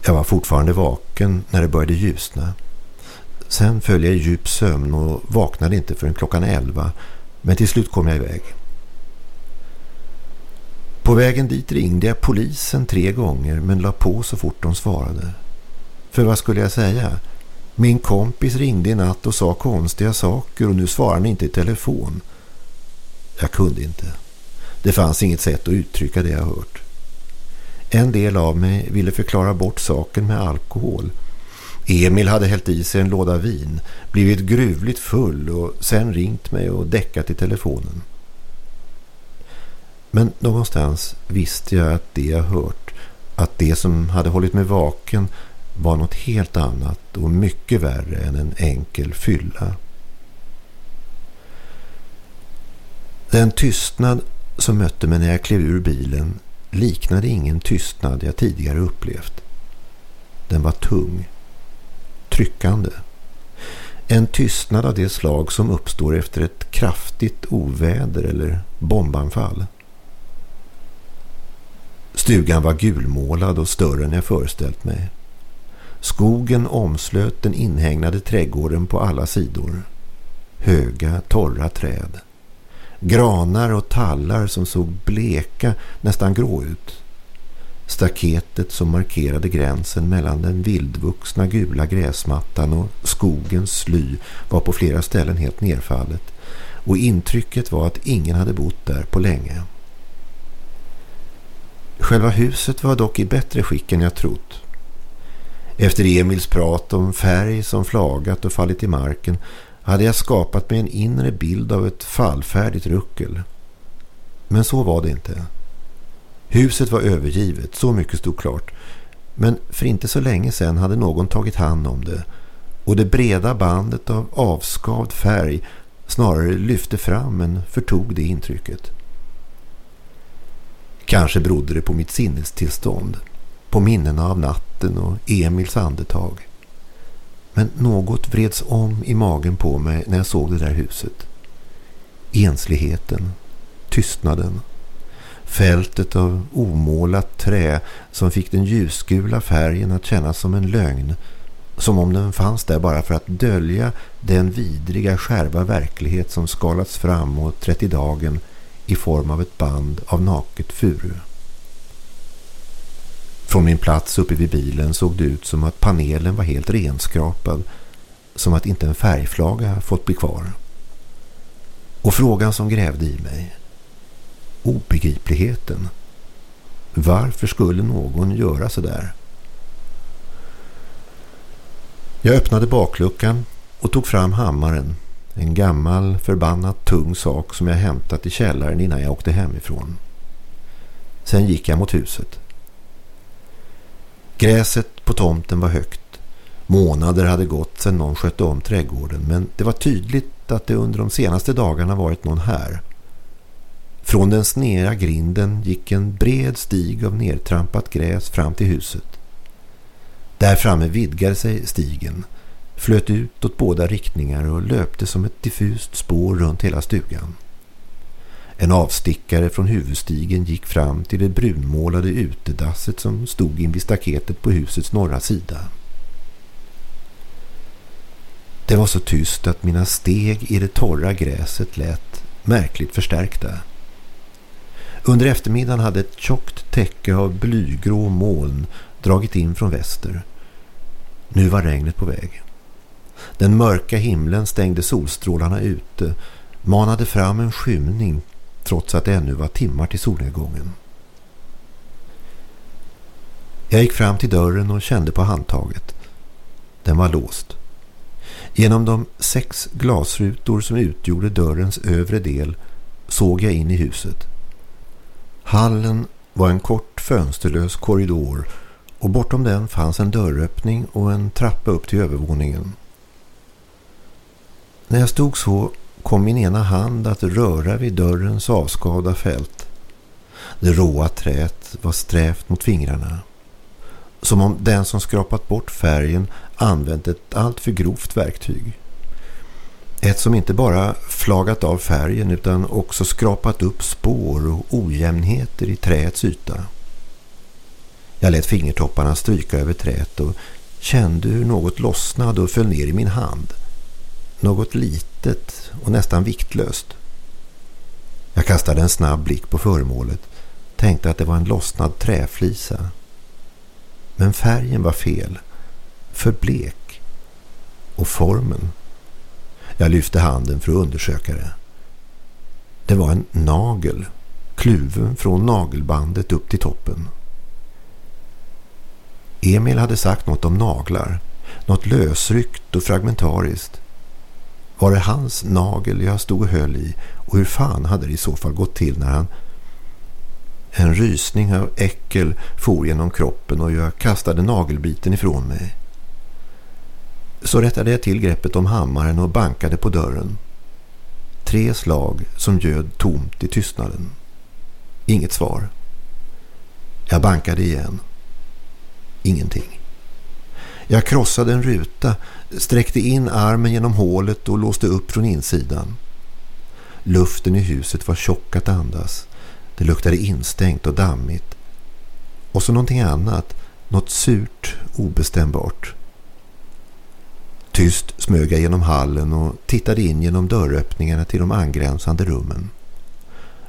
Jag var fortfarande vaken när det började ljusna. Sen föll jag i djup sömn och vaknade inte förrän klockan elva, men till slut kom jag iväg. På vägen dit ringde jag polisen tre gånger men la på så fort de svarade. För vad skulle jag säga? Min kompis ringde i natt och sa konstiga saker och nu svarar han inte i telefon. Jag kunde inte. Det fanns inget sätt att uttrycka det jag hört. En del av mig ville förklara bort saken med alkohol. Emil hade hällt i sig en låda vin, blivit gruvligt full och sen ringt mig och däckat i telefonen. Men någonstans visste jag att det jag hört, att det som hade hållit mig vaken var något helt annat och mycket värre än en enkel fylla. Den tystnad som mötte mig när jag klev ur bilen liknade ingen tystnad jag tidigare upplevt. Den var tung, tryckande. En tystnad av det slag som uppstår efter ett kraftigt oväder eller bombanfall. Stugan var gulmålad och större än jag föreställt mig. Skogen omslöt den inhägnade trädgården på alla sidor. Höga, torra träd. Granar och tallar som såg bleka, nästan grå ut. Staketet som markerade gränsen mellan den vildvuxna gula gräsmattan och skogens sly var på flera ställen helt nerfallet och intrycket var att ingen hade bott där på länge. Själva huset var dock i bättre skick än jag trott. Efter Emils prat om färg som flagat och fallit i marken hade jag skapat mig en inre bild av ett fallfärdigt ruckel. Men så var det inte. Huset var övergivet, så mycket stod klart. Men för inte så länge sedan hade någon tagit hand om det och det breda bandet av avskavd färg snarare lyfte fram än förtog det intrycket. Kanske berodde det på mitt sinnestillstånd, på minnena av natten och Emils andetag. Men något vreds om i magen på mig när jag såg det där huset. Ensligheten, tystnaden, fältet av omålat trä som fick den ljusgula färgen att kännas som en lögn. Som om den fanns där bara för att dölja den vidriga skärva verklighet som skalats fram och trätt i dagen i form av ett band av naket furu. Från min plats uppe vid bilen såg det ut som att panelen var helt renskrapad, som att inte en färgflaga fått bli kvar. Och frågan som grävde i mig. Obegripligheten. Varför skulle någon göra så där? Jag öppnade bakluckan och tog fram hammaren. En gammal, förbannat tung sak som jag hämtat i källaren innan jag åkte hemifrån. Sen gick jag mot huset. Gräset på tomten var högt. Månader hade gått sedan någon skötte om trädgården men det var tydligt att det under de senaste dagarna varit någon här. Från den snera grinden gick en bred stig av nedtrampat gräs fram till huset. Där framme vidgade sig stigen, flöt ut åt båda riktningar och löpte som ett diffust spår runt hela stugan. En avstickare från huvudstigen gick fram till det brunmålade utedasset som stod invid staketet på husets norra sida. Det var så tyst att mina steg i det torra gräset lät märkligt förstärkta. Under eftermiddagen hade ett tjockt täcke av blygrå moln dragit in från väster. Nu var regnet på väg. Den mörka himlen stängde solstrålarna ute, manade fram en skymning trots att det ännu var timmar till solnedgången. Jag gick fram till dörren och kände på handtaget. Den var låst. Genom de sex glasrutor som utgjorde dörrens övre del såg jag in i huset. Hallen var en kort fönsterlös korridor och bortom den fanns en dörröppning och en trappa upp till övervåningen. När jag stod så kom min ena hand att röra vid dörrens avskavda fält. Det råa träet var strävt mot fingrarna. Som om den som skrapat bort färgen använt ett allt för grovt verktyg. Ett som inte bara flagat av färgen utan också skrapat upp spår och ojämnheter i träets yta. Jag lät fingertopparna stryka över träet och kände hur något lossnade och föll ner i min hand. Något litet och nästan viktlöst. Jag kastade en snabb blick på föremålet. Tänkte att det var en lossnad träflisa. Men färgen var fel. För blek. Och formen. Jag lyfte handen för att undersöka det. Det var en nagel. Kluven från nagelbandet upp till toppen. Emil hade sagt något om naglar. Något lösryckt och fragmentariskt. Var det hans nagel jag stod och höll i och hur fan hade det i så fall gått till när han... En rysning av äckel for genom kroppen och jag kastade nagelbiten ifrån mig. Så rättade jag till greppet om hammaren och bankade på dörren. Tre slag som göd tomt i tystnaden. Inget svar. Jag bankade igen. Ingenting. Jag krossade en ruta, sträckte in armen genom hålet och låste upp från insidan. Luften i huset var tjock att andas. Det luktade instängt och dammigt. Och så någonting annat, något surt, obestämbart. Tyst smög jag genom hallen och tittade in genom dörröppningarna till de angränsande rummen.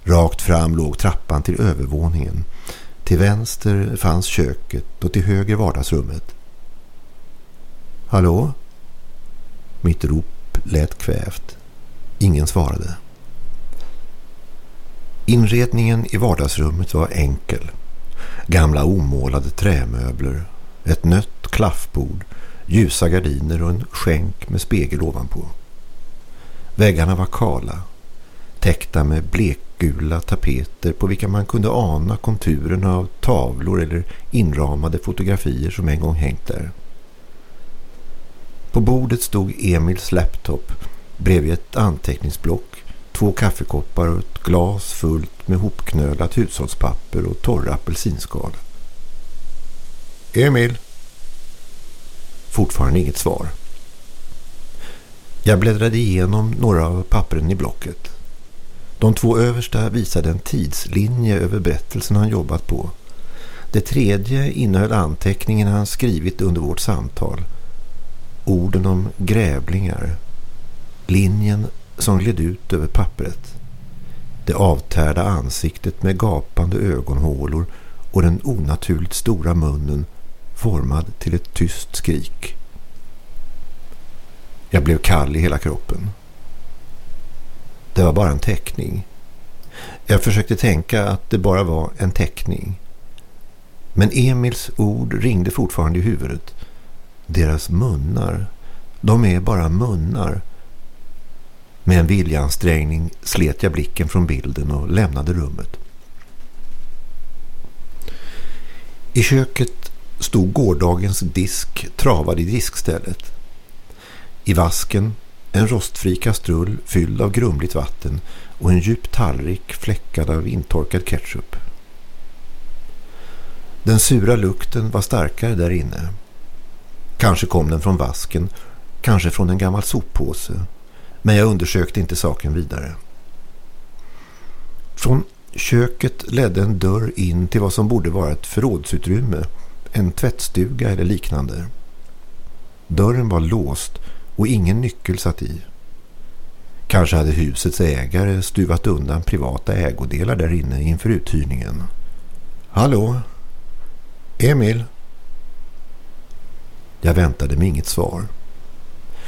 Rakt fram låg trappan till övervåningen. Till vänster fanns köket och till höger vardagsrummet. Hallå? Mitt rop lät kvävt. Ingen svarade. Inredningen i vardagsrummet var enkel. Gamla omålade trämöbler, ett nött klaffbord, ljusa gardiner och en skänk med spegel ovanpå. Väggarna var kala, täckta med blekgula tapeter på vilka man kunde ana konturerna av tavlor eller inramade fotografier som en gång hängt där. På bordet stod Emils laptop bredvid ett anteckningsblock, två kaffekoppar och ett glas fullt med hopknölat hushållspapper och torra apelsinskal. Emil! Fortfarande inget svar. Jag bläddrade igenom några av pappren i blocket. De två översta visade en tidslinje över berättelsen han jobbat på. Det tredje innehöll anteckningen han skrivit under vårt samtal. Orden om grävlingar. Linjen som gled ut över pappret. Det avtärda ansiktet med gapande ögonhålor och den onaturligt stora munnen formad till ett tyst skrik. Jag blev kall i hela kroppen. Det var bara en teckning. Jag försökte tänka att det bara var en teckning. Men Emils ord ringde fortfarande i huvudet. Deras munnar, de är bara munnar. Med en viljansträngning slet jag blicken från bilden och lämnade rummet. I köket stod gårdagens disk travad i diskstället. I vasken en rostfri kastrull fylld av grumligt vatten och en djup tallrik fläckad av intorkad ketchup. Den sura lukten var starkare där inne. Kanske kom den från vasken, kanske från en gammal soppåse. Men jag undersökte inte saken vidare. Från köket ledde en dörr in till vad som borde vara ett förrådsutrymme, en tvättstuga eller liknande. Dörren var låst och ingen nyckel satt i. Kanske hade husets ägare stuvat undan privata ägodelar där inne inför uthyrningen. Hallå? Emil? Jag väntade mig inget svar.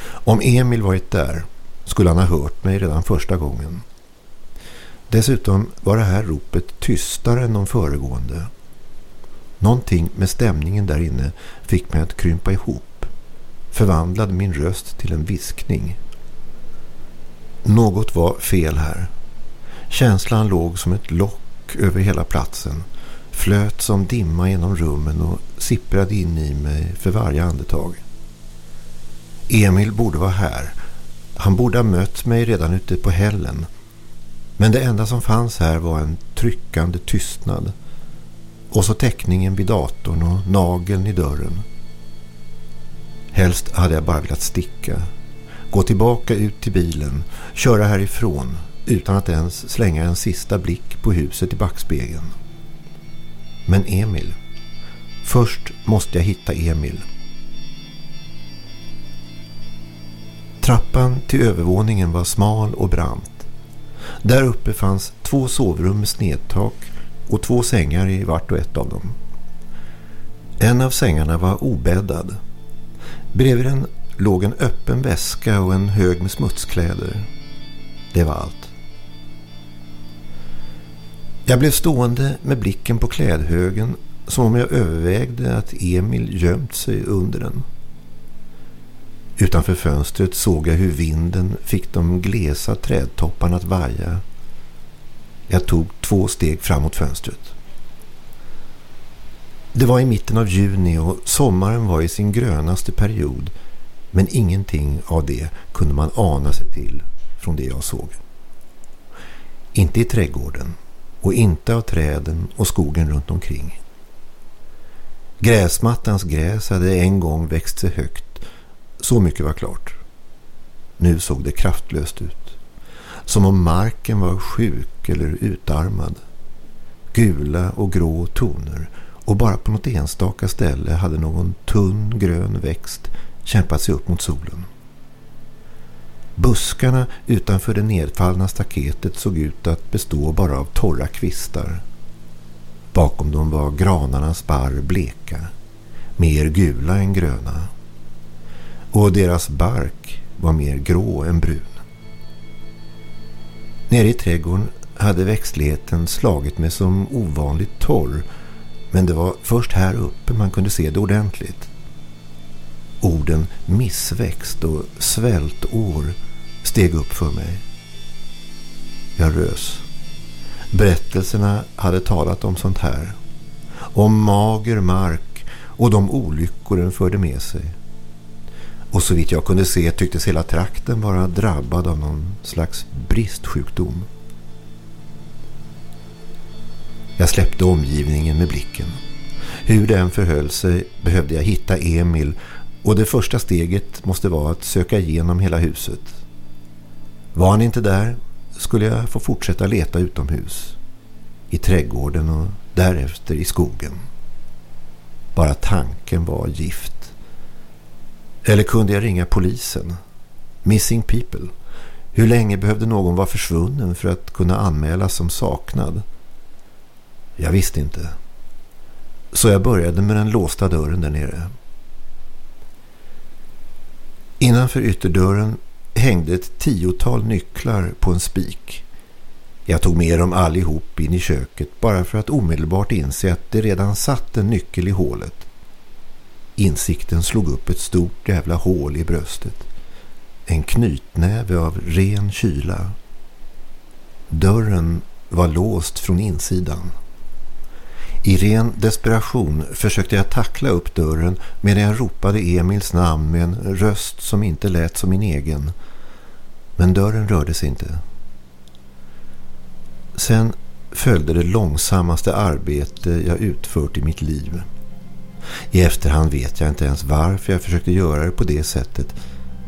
Om Emil varit där skulle han ha hört mig redan första gången. Dessutom var det här ropet tystare än de föregående. Någonting med stämningen där inne fick mig att krympa ihop. Förvandlade min röst till en viskning. Något var fel här. Känslan låg som ett lock över hela platsen. Flöt som dimma genom rummen och sipprade in i mig för varje andetag. Emil borde vara här. Han borde ha mött mig redan ute på hällen. Men det enda som fanns här var en tryckande tystnad. Och så teckningen vid datorn och nageln i dörren. Helst hade jag bara velat sticka. Gå tillbaka ut till bilen. Köra härifrån utan att ens slänga en sista blick på huset i backspegeln. Men Emil. Först måste jag hitta Emil. Trappan till övervåningen var smal och brant. Där uppe fanns två sovrum med snedtak och två sängar i vart och ett av dem. En av sängarna var obäddad. Bredvid den låg en öppen väska och en hög med smutskläder. Det var allt. Jag blev stående med blicken på klädhögen som om jag övervägde att Emil gömt sig under den. Utanför fönstret såg jag hur vinden fick de glesa trädtopparna att vaja. Jag tog två steg framåt fönstret. Det var i mitten av juni och sommaren var i sin grönaste period men ingenting av det kunde man ana sig till från det jag såg. Inte i trädgården och inte av träden och skogen runt omkring. Gräsmattans gräs hade en gång växt sig högt så mycket var klart. Nu såg det kraftlöst ut. Som om marken var sjuk eller utarmad. Gula och grå toner och bara på något enstaka ställe hade någon tunn grön växt kämpat sig upp mot solen. Buskarna utanför det nedfallna staketet såg ut att bestå bara av torra kvistar. Bakom dem var granarnas barr bleka, mer gula än gröna och deras bark var mer grå än brun. Nere i trädgården hade växtligheten slagit mig som ovanligt torr men det var först här uppe man kunde se det ordentligt. Orden missväxt och svältår steg upp för mig. Jag rös. Berättelserna hade talat om sånt här. Om mager mark och de olyckor den förde med sig. Och så vitt jag kunde se tycktes hela trakten vara drabbad av någon slags bristsjukdom. Jag släppte omgivningen med blicken. Hur den förhöll sig behövde jag hitta Emil och det första steget måste vara att söka igenom hela huset. Var han inte där skulle jag få fortsätta leta utomhus. I trädgården och därefter i skogen. Bara tanken var gift. Eller kunde jag ringa polisen? Missing people. Hur länge behövde någon vara försvunnen för att kunna anmälas som saknad? Jag visste inte. Så jag började med den låsta dörren där nere. Innanför ytterdörren hängde ett tiotal nycklar på en spik. Jag tog med dem allihop in i köket bara för att omedelbart inse att det redan satt en nyckel i hålet. Insikten slog upp ett stort jävla hål i bröstet. En knytnäve av ren kyla. Dörren var låst från insidan. I ren desperation försökte jag tackla upp dörren medan jag ropade Emils namn med en röst som inte lät som min egen. Men dörren rörde sig inte. Sen följde det långsammaste arbete jag utfört i mitt liv. I efterhand vet jag inte ens varför jag försökte göra det på det sättet.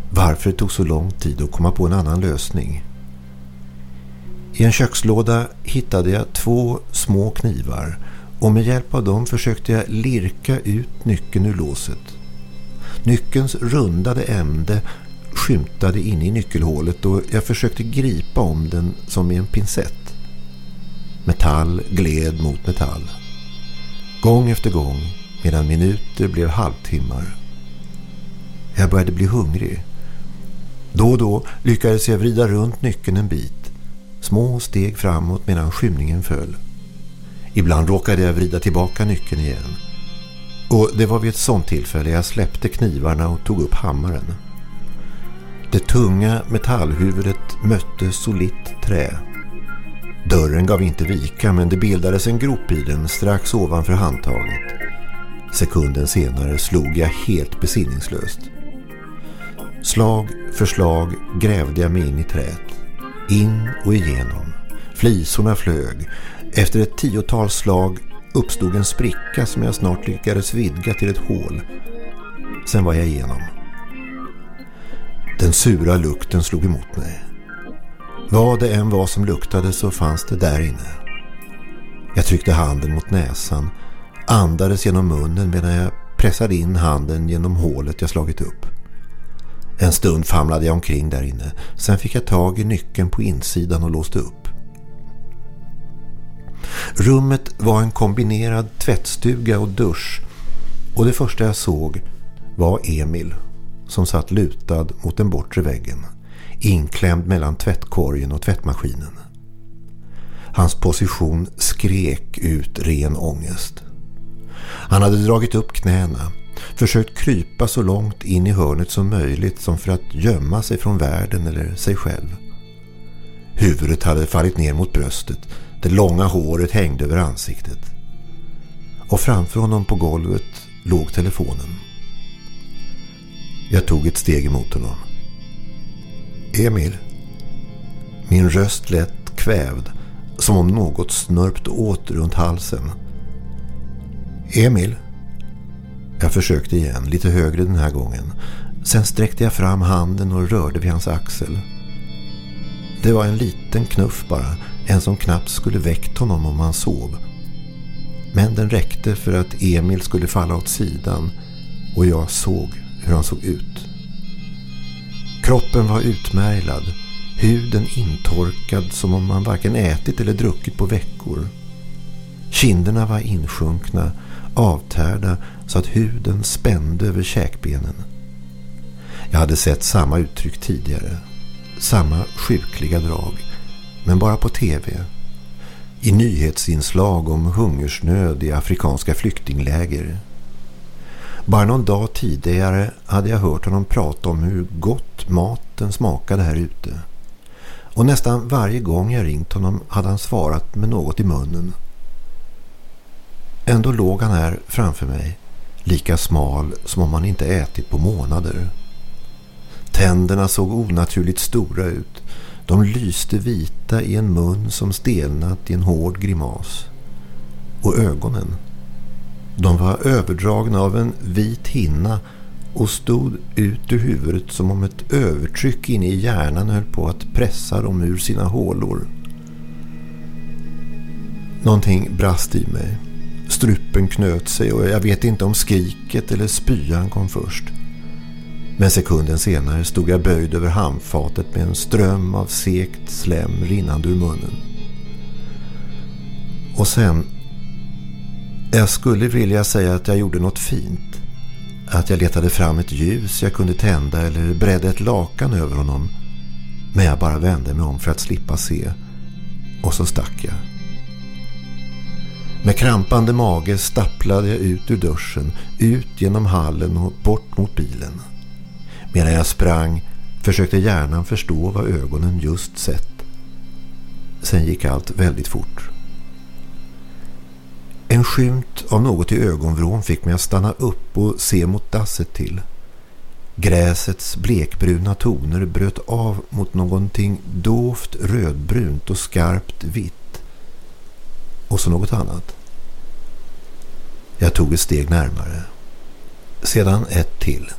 Varför det tog så lång tid att komma på en annan lösning. I en kökslåda hittade jag två små knivar och med hjälp av dem försökte jag lirka ut nyckeln ur låset. Nyckelns rundade ämne skymtade in i nyckelhålet och jag försökte gripa om den som i en pincett. Metall gled mot metall. Gång efter gång medan minuter blev halvtimmar. Jag började bli hungrig. Då och då lyckades jag vrida runt nyckeln en bit. Små steg framåt medan skymningen föll. Ibland råkade jag vrida tillbaka nyckeln igen. Och det var vid ett sånt tillfälle jag släppte knivarna och tog upp hammaren. Det tunga metallhuvudet mötte solitt trä. Dörren gav inte vika men det bildades en grop i den strax ovanför handtaget. Sekunden senare slog jag helt besinningslöst. Slag för slag grävde jag mig in i träet. In och igenom. Flisorna flög. Efter ett tiotal slag uppstod en spricka som jag snart lyckades vidga till ett hål. Sen var jag igenom. Den sura lukten slog emot mig. Vad det än var som luktade så fanns det där inne. Jag tryckte handen mot näsan, andades genom munnen medan jag pressade in handen genom hålet jag slagit upp. En stund famlade jag omkring där inne. Sen fick jag tag i nyckeln på insidan och låste upp. Rummet var en kombinerad tvättstuga och dusch och det första jag såg var Emil som satt lutad mot den bortre väggen, inklämd mellan tvättkorgen och tvättmaskinen. Hans position skrek ut ren ångest. Han hade dragit upp knäna, försökt krypa så långt in i hörnet som möjligt som för att gömma sig från världen eller sig själv. Huvudet hade fallit ner mot bröstet, det långa håret hängde över ansiktet. Och framför honom på golvet låg telefonen. Jag tog ett steg emot honom. Emil. Min röst lät kvävd, som om något snörpt åt runt halsen. Emil. Jag försökte igen, lite högre den här gången. Sen sträckte jag fram handen och rörde vid hans axel. Det var en liten knuff bara, en som knappt skulle väckt honom om han sov. Men den räckte för att Emil skulle falla åt sidan och jag såg hur han såg ut. Kroppen var utmärglad, huden intorkad som om man varken ätit eller druckit på veckor. Kinderna var insjunkna, avtärda så att huden spände över käkbenen. Jag hade sett samma uttryck tidigare, samma sjukliga drag, men bara på tv. I nyhetsinslag om hungersnöd i afrikanska flyktingläger bara någon dag tidigare hade jag hört honom prata om hur gott maten smakade här ute. Och nästan varje gång jag ringt honom hade han svarat med något i munnen. Ändå låg han här framför mig, lika smal som om han inte ätit på månader. Tänderna såg onaturligt stora ut. De lyste vita i en mun som stelnat i en hård grimas. Och ögonen de var överdragna av en vit hinna och stod ut ur huvudet som om ett övertryck inne i hjärnan höll på att pressa dem ur sina hålor. Någonting brast i mig. Strupen knöt sig och jag vet inte om skriket eller spyan kom först. Men sekunden senare stod jag böjd över handfatet med en ström av sekt slem rinnande ur munnen. Och sen jag skulle vilja säga att jag gjorde något fint. Att jag letade fram ett ljus jag kunde tända eller bredde ett lakan över honom. Men jag bara vände mig om för att slippa se. Och så stack jag. Med krampande mage stapplade jag ut ur duschen, ut genom hallen och bort mot bilen. Medan jag sprang försökte hjärnan förstå vad ögonen just sett. Sen gick allt väldigt fort. En skymt av något i ögonvrån fick mig att stanna upp och se mot dasset till. Gräsets blekbruna toner bröt av mot någonting dovt rödbrunt och skarpt vitt. Och så något annat. Jag tog ett steg närmare. Sedan ett till.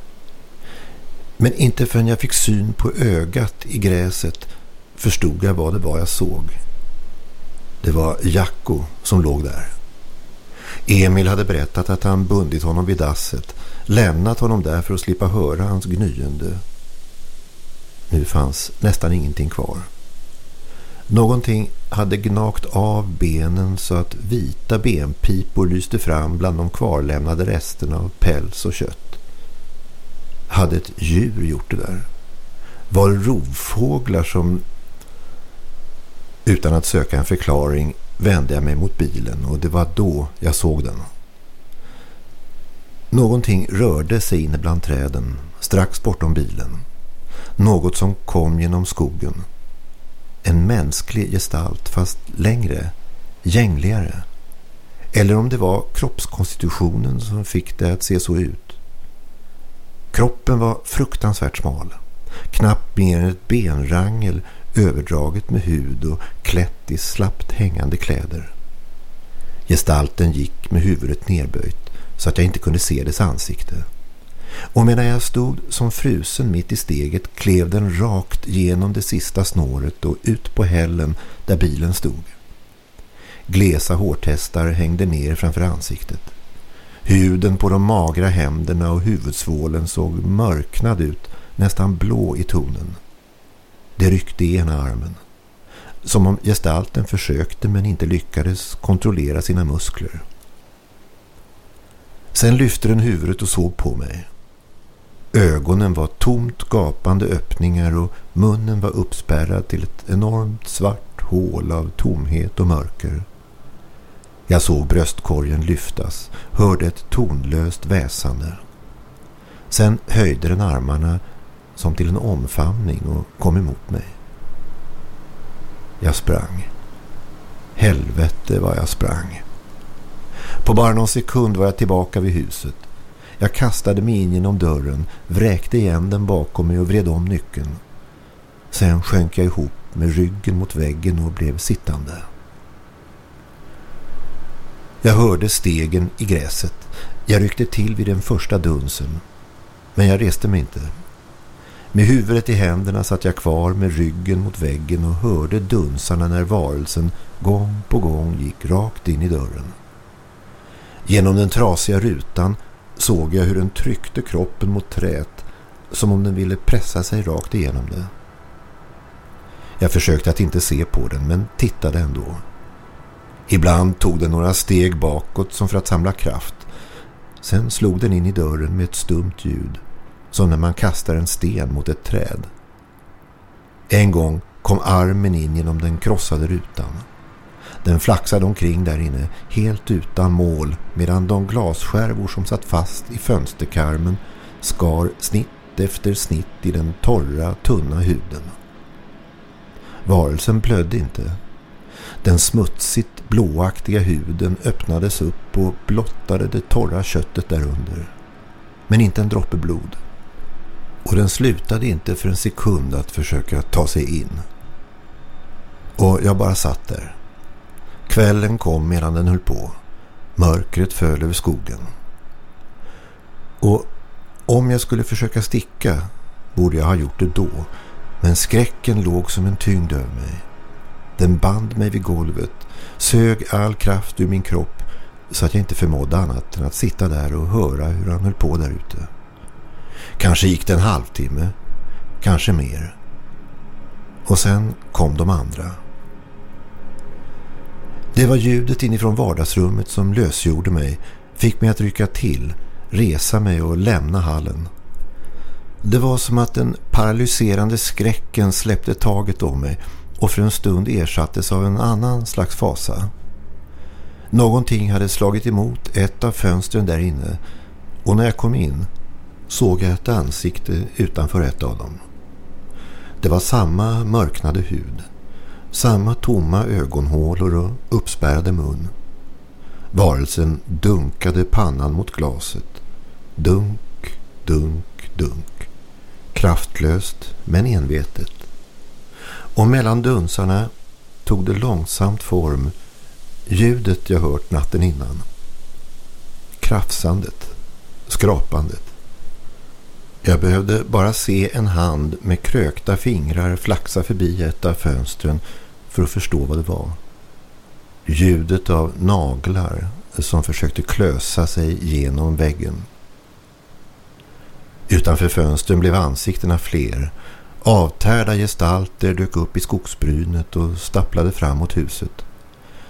Men inte förrän jag fick syn på ögat i gräset förstod jag vad det var jag såg. Det var Jacko som låg där. Emil hade berättat att han bundit honom vid dasset, lämnat honom där för att slippa höra hans gnyende. Nu fanns nästan ingenting kvar. Någonting hade gnagt av benen så att vita benpipor lyste fram bland de kvarlämnade resterna av päls och kött. Hade ett djur gjort det där? Var det rovfåglar som... Utan att söka en förklaring vände jag mig mot bilen och det var då jag såg den. Någonting rörde sig inne bland träden, strax bortom bilen. Något som kom genom skogen. En mänsklig gestalt fast längre, gängligare. Eller om det var kroppskonstitutionen som fick det att se så ut. Kroppen var fruktansvärt smal. Knappt mer än ett benrangel överdraget med hud och klätt i slappt hängande kläder. Gestalten gick med huvudet nerböjt så att jag inte kunde se dess ansikte. Och medan jag stod som frusen mitt i steget klev den rakt genom det sista snåret och ut på hällen där bilen stod. Glesa hårtestar hängde ner framför ansiktet. Huden på de magra händerna och huvudsvålen såg mörknad ut, nästan blå i tonen. Det ryckte i ena armen. Som om gestalten försökte men inte lyckades kontrollera sina muskler. Sen lyfte den huvudet och såg på mig. Ögonen var tomt gapande öppningar och munnen var uppspärrad till ett enormt svart hål av tomhet och mörker. Jag såg bröstkorgen lyftas, hörde ett tonlöst väsande. Sen höjde den armarna som till en omfamning och kom emot mig. Jag sprang. Helvete vad jag sprang. På bara någon sekund var jag tillbaka vid huset. Jag kastade mig in genom dörren, vräkte igen den bakom mig och vred om nyckeln. Sen sjönk jag ihop med ryggen mot väggen och blev sittande. Jag hörde stegen i gräset. Jag ryckte till vid den första dunsen. Men jag reste mig inte. Med huvudet i händerna satt jag kvar med ryggen mot väggen och hörde dunsarna när varelsen gång på gång gick rakt in i dörren. Genom den trasiga rutan såg jag hur den tryckte kroppen mot trät som om den ville pressa sig rakt igenom det. Jag försökte att inte se på den men tittade ändå. Ibland tog den några steg bakåt som för att samla kraft. Sen slog den in i dörren med ett stumt ljud som när man kastar en sten mot ett träd. En gång kom armen in genom den krossade rutan. Den flaxade omkring där inne helt utan mål medan de glasskärvor som satt fast i fönsterkarmen skar snitt efter snitt i den torra, tunna huden. Varelsen plödde inte. Den smutsigt blåaktiga huden öppnades upp och blottade det torra köttet därunder. Men inte en droppe blod. Och den slutade inte för en sekund att försöka ta sig in. Och jag bara satt där. Kvällen kom medan den höll på. Mörkret föll över skogen. Och om jag skulle försöka sticka borde jag ha gjort det då. Men skräcken låg som en tyngd över mig. Den band mig vid golvet, sög all kraft ur min kropp så att jag inte förmådde annat än att sitta där och höra hur han höll på där ute. Kanske gick det en halvtimme, kanske mer. Och sen kom de andra. Det var ljudet inifrån vardagsrummet som lösgjorde mig, fick mig att rycka till, resa mig och lämna hallen. Det var som att den paralyserande skräcken släppte taget om mig och för en stund ersattes av en annan slags fasa. Någonting hade slagit emot ett av fönstren där inne och när jag kom in såg jag ett ansikte utanför ett av dem. Det var samma mörknade hud, samma tomma ögonhålor och uppspärrade mun. Varelsen dunkade pannan mot glaset. Dunk, dunk, dunk. Kraftlöst men envetet. Och mellan dunsarna tog det långsamt form ljudet jag hört natten innan. Krafsandet, skrapandet. Jag behövde bara se en hand med krökta fingrar flaxa förbi ett av fönstren för att förstå vad det var. Ljudet av naglar som försökte klösa sig genom väggen. Utanför fönstren blev ansiktena fler Avtärda gestalter dök upp i skogsbrynet och stapplade fram mot huset.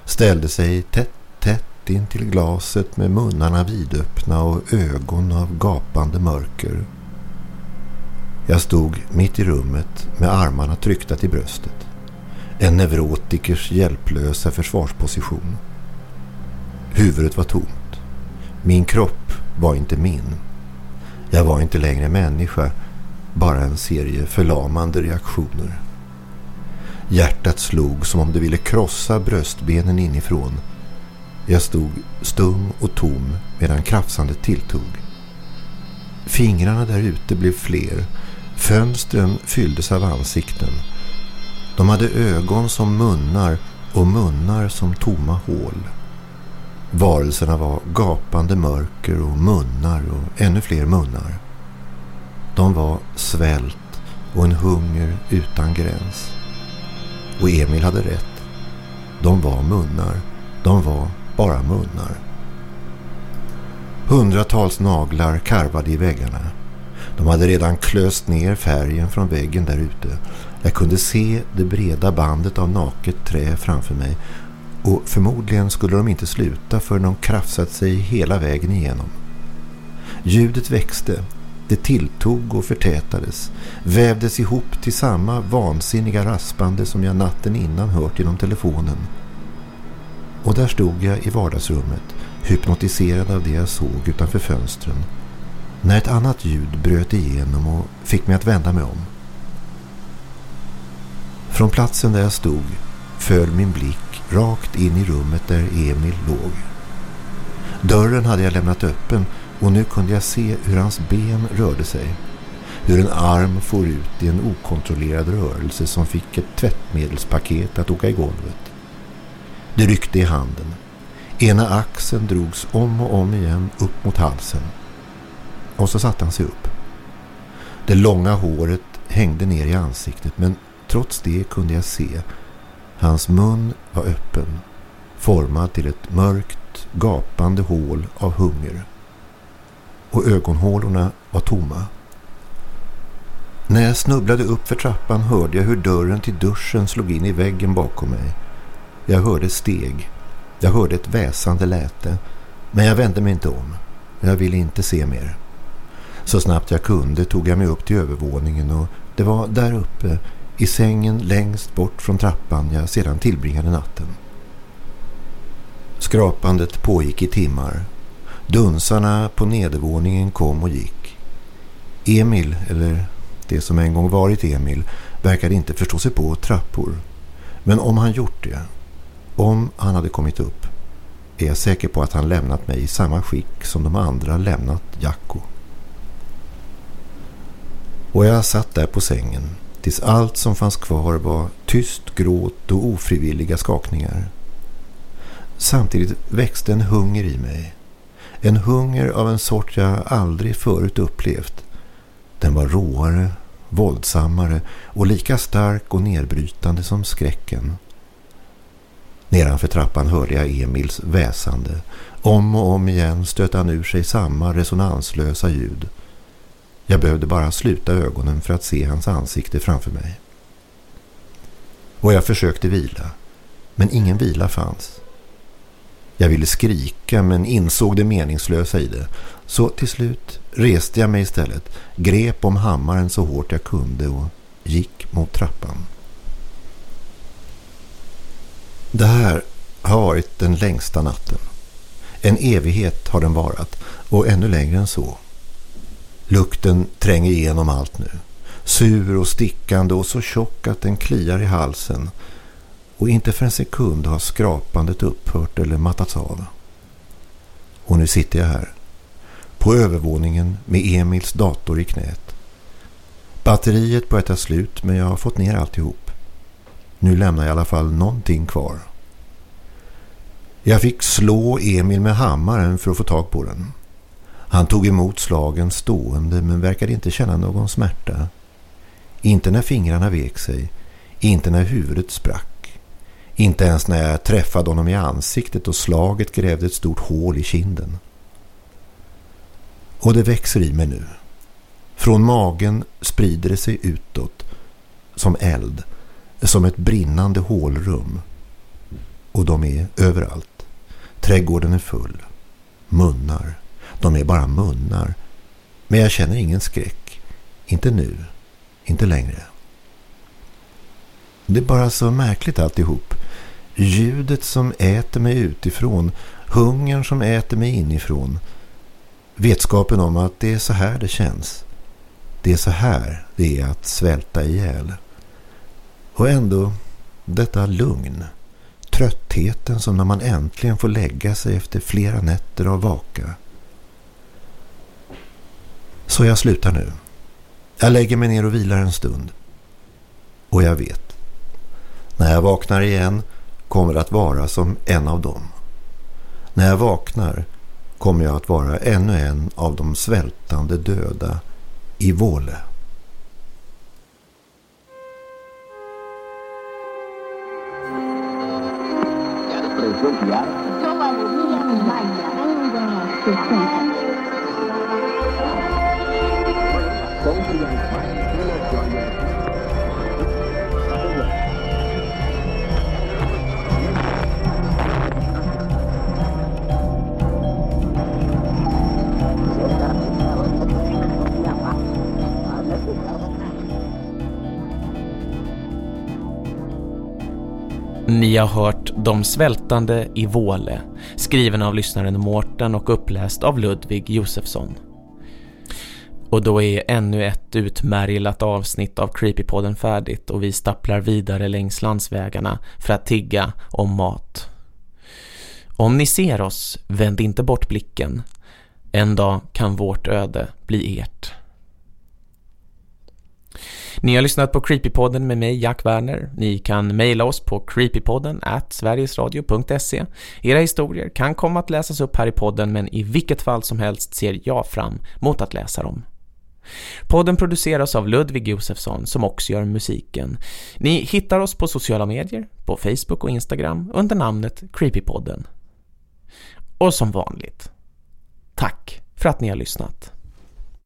Ställde sig tätt, tätt in till glaset med munnarna vidöppna och ögon av gapande mörker. Jag stod mitt i rummet med armarna tryckta till bröstet. En neurotikers hjälplösa försvarsposition. Huvudet var tomt. Min kropp var inte min. Jag var inte längre människa, bara en serie förlamande reaktioner. Hjärtat slog som om det ville krossa bröstbenen inifrån. Jag stod stum och tom medan krafsandet tilltog. Fingrarna där ute blev fler. Fönstren fylldes av ansikten. De hade ögon som munnar och munnar som tomma hål. Varelserna var gapande mörker och munnar och ännu fler munnar. De var svält och en hunger utan gräns. Och Emil hade rätt. De var munnar. De var bara munnar. Hundratals naglar karvade i väggarna. De hade redan klöst ner färgen från väggen där ute. Jag kunde se det breda bandet av naket trä framför mig och förmodligen skulle de inte sluta förrän de krafsat sig hela vägen igenom. Ljudet växte. Det tilltog och förtätades. Vävdes ihop till samma vansinniga raspande som jag natten innan hört genom telefonen. Och där stod jag i vardagsrummet, hypnotiserad av det jag såg utanför fönstren. När ett annat ljud bröt igenom och fick mig att vända mig om. Från platsen där jag stod föll min blick rakt in i rummet där Emil låg. Dörren hade jag lämnat öppen och nu kunde jag se hur hans ben rörde sig. Hur en arm for ut i en okontrollerad rörelse som fick ett tvättmedelspaket att åka i golvet. Det ryckte i handen. Ena axeln drogs om och om igen upp mot halsen. Och så satte han sig upp. Det långa håret hängde ner i ansiktet men trots det kunde jag se Hans mun var öppen, formad till ett mörkt, gapande hål av hunger. Och ögonhålorna var tomma. När jag snubblade upp för trappan hörde jag hur dörren till duschen slog in i väggen bakom mig. Jag hörde steg. Jag hörde ett väsande läte. Men jag vände mig inte om. Jag ville inte se mer. Så snabbt jag kunde tog jag mig upp till övervåningen och det var där uppe i sängen längst bort från trappan jag sedan tillbringade natten. Skrapandet pågick i timmar. Dunsarna på nedervåningen kom och gick. Emil, eller det som en gång varit Emil, verkade inte förstå sig på trappor. Men om han gjort det, om han hade kommit upp, är jag säker på att han lämnat mig i samma skick som de andra lämnat Jacko. Och jag satt där på sängen tills allt som fanns kvar var tyst gråt och ofrivilliga skakningar. Samtidigt växte en hunger i mig. En hunger av en sort jag aldrig förut upplevt. Den var råare, våldsammare och lika stark och nedbrytande som skräcken. Nedanför trappan hörde jag Emils väsande. Om och om igen stötte han ur sig samma resonanslösa ljud. Jag behövde bara sluta ögonen för att se hans ansikte framför mig. Och jag försökte vila, men ingen vila fanns. Jag ville skrika men insåg det meningslösa i det. Så till slut reste jag mig istället, grep om hammaren så hårt jag kunde och gick mot trappan. Det här har varit den längsta natten. En evighet har den varat och ännu längre än så. Lukten tränger igenom allt nu. Sur och stickande och så tjock att den kliar i halsen. Och inte för en sekund har skrapandet upphört eller mattats av. Och nu sitter jag här. På övervåningen med Emils dator i knät. Batteriet börjar ta slut men jag har fått ner alltihop. Nu lämnar jag i alla fall någonting kvar. Jag fick slå Emil med hammaren för att få tag på den. Han tog emot slagen stående men verkade inte känna någon smärta. Inte när fingrarna vek sig, inte när huvudet sprack. Inte ens när jag träffade honom i ansiktet och slaget grävde ett stort hål i kinden. Och det växer i mig nu. Från magen sprider det sig utåt som eld, som ett brinnande hålrum. Och de är överallt. Trädgården är full. Munnar. De är bara munnar. Men jag känner ingen skräck. Inte nu. Inte längre. Det är bara så märkligt alltihop. Ljudet som äter mig utifrån. Hungern som äter mig inifrån. Vetskapen om att det är så här det känns. Det är så här det är att svälta ihjäl. Och ändå detta lugn. Tröttheten som när man äntligen får lägga sig efter flera nätter av vaka. Så jag slutar nu. Jag lägger mig ner och vilar en stund. Och jag vet. När jag vaknar igen kommer det att vara som en av dem. När jag vaknar kommer jag att vara ännu en av de svältande döda i Våle. Mm. Ni har hört De svältande i Våle, skriven av lyssnaren Mårten och uppläst av Ludvig Josefsson. Och då är ännu ett utmärglat avsnitt av Creepypodden färdigt och vi stapplar vidare längs landsvägarna för att tigga om mat. Om ni ser oss, vänd inte bort blicken. En dag kan vårt öde bli ert. Ni har lyssnat på Creepypodden med mig, Jack Werner. Ni kan mejla oss på creepypodden at sverigesradio.se. Era historier kan komma att läsas upp här i podden men i vilket fall som helst ser jag fram mot att läsa dem. Podden produceras av Ludvig Josefsson som också gör musiken. Ni hittar oss på sociala medier, på Facebook och Instagram under namnet Creepypodden. Och som vanligt, tack för att ni har lyssnat.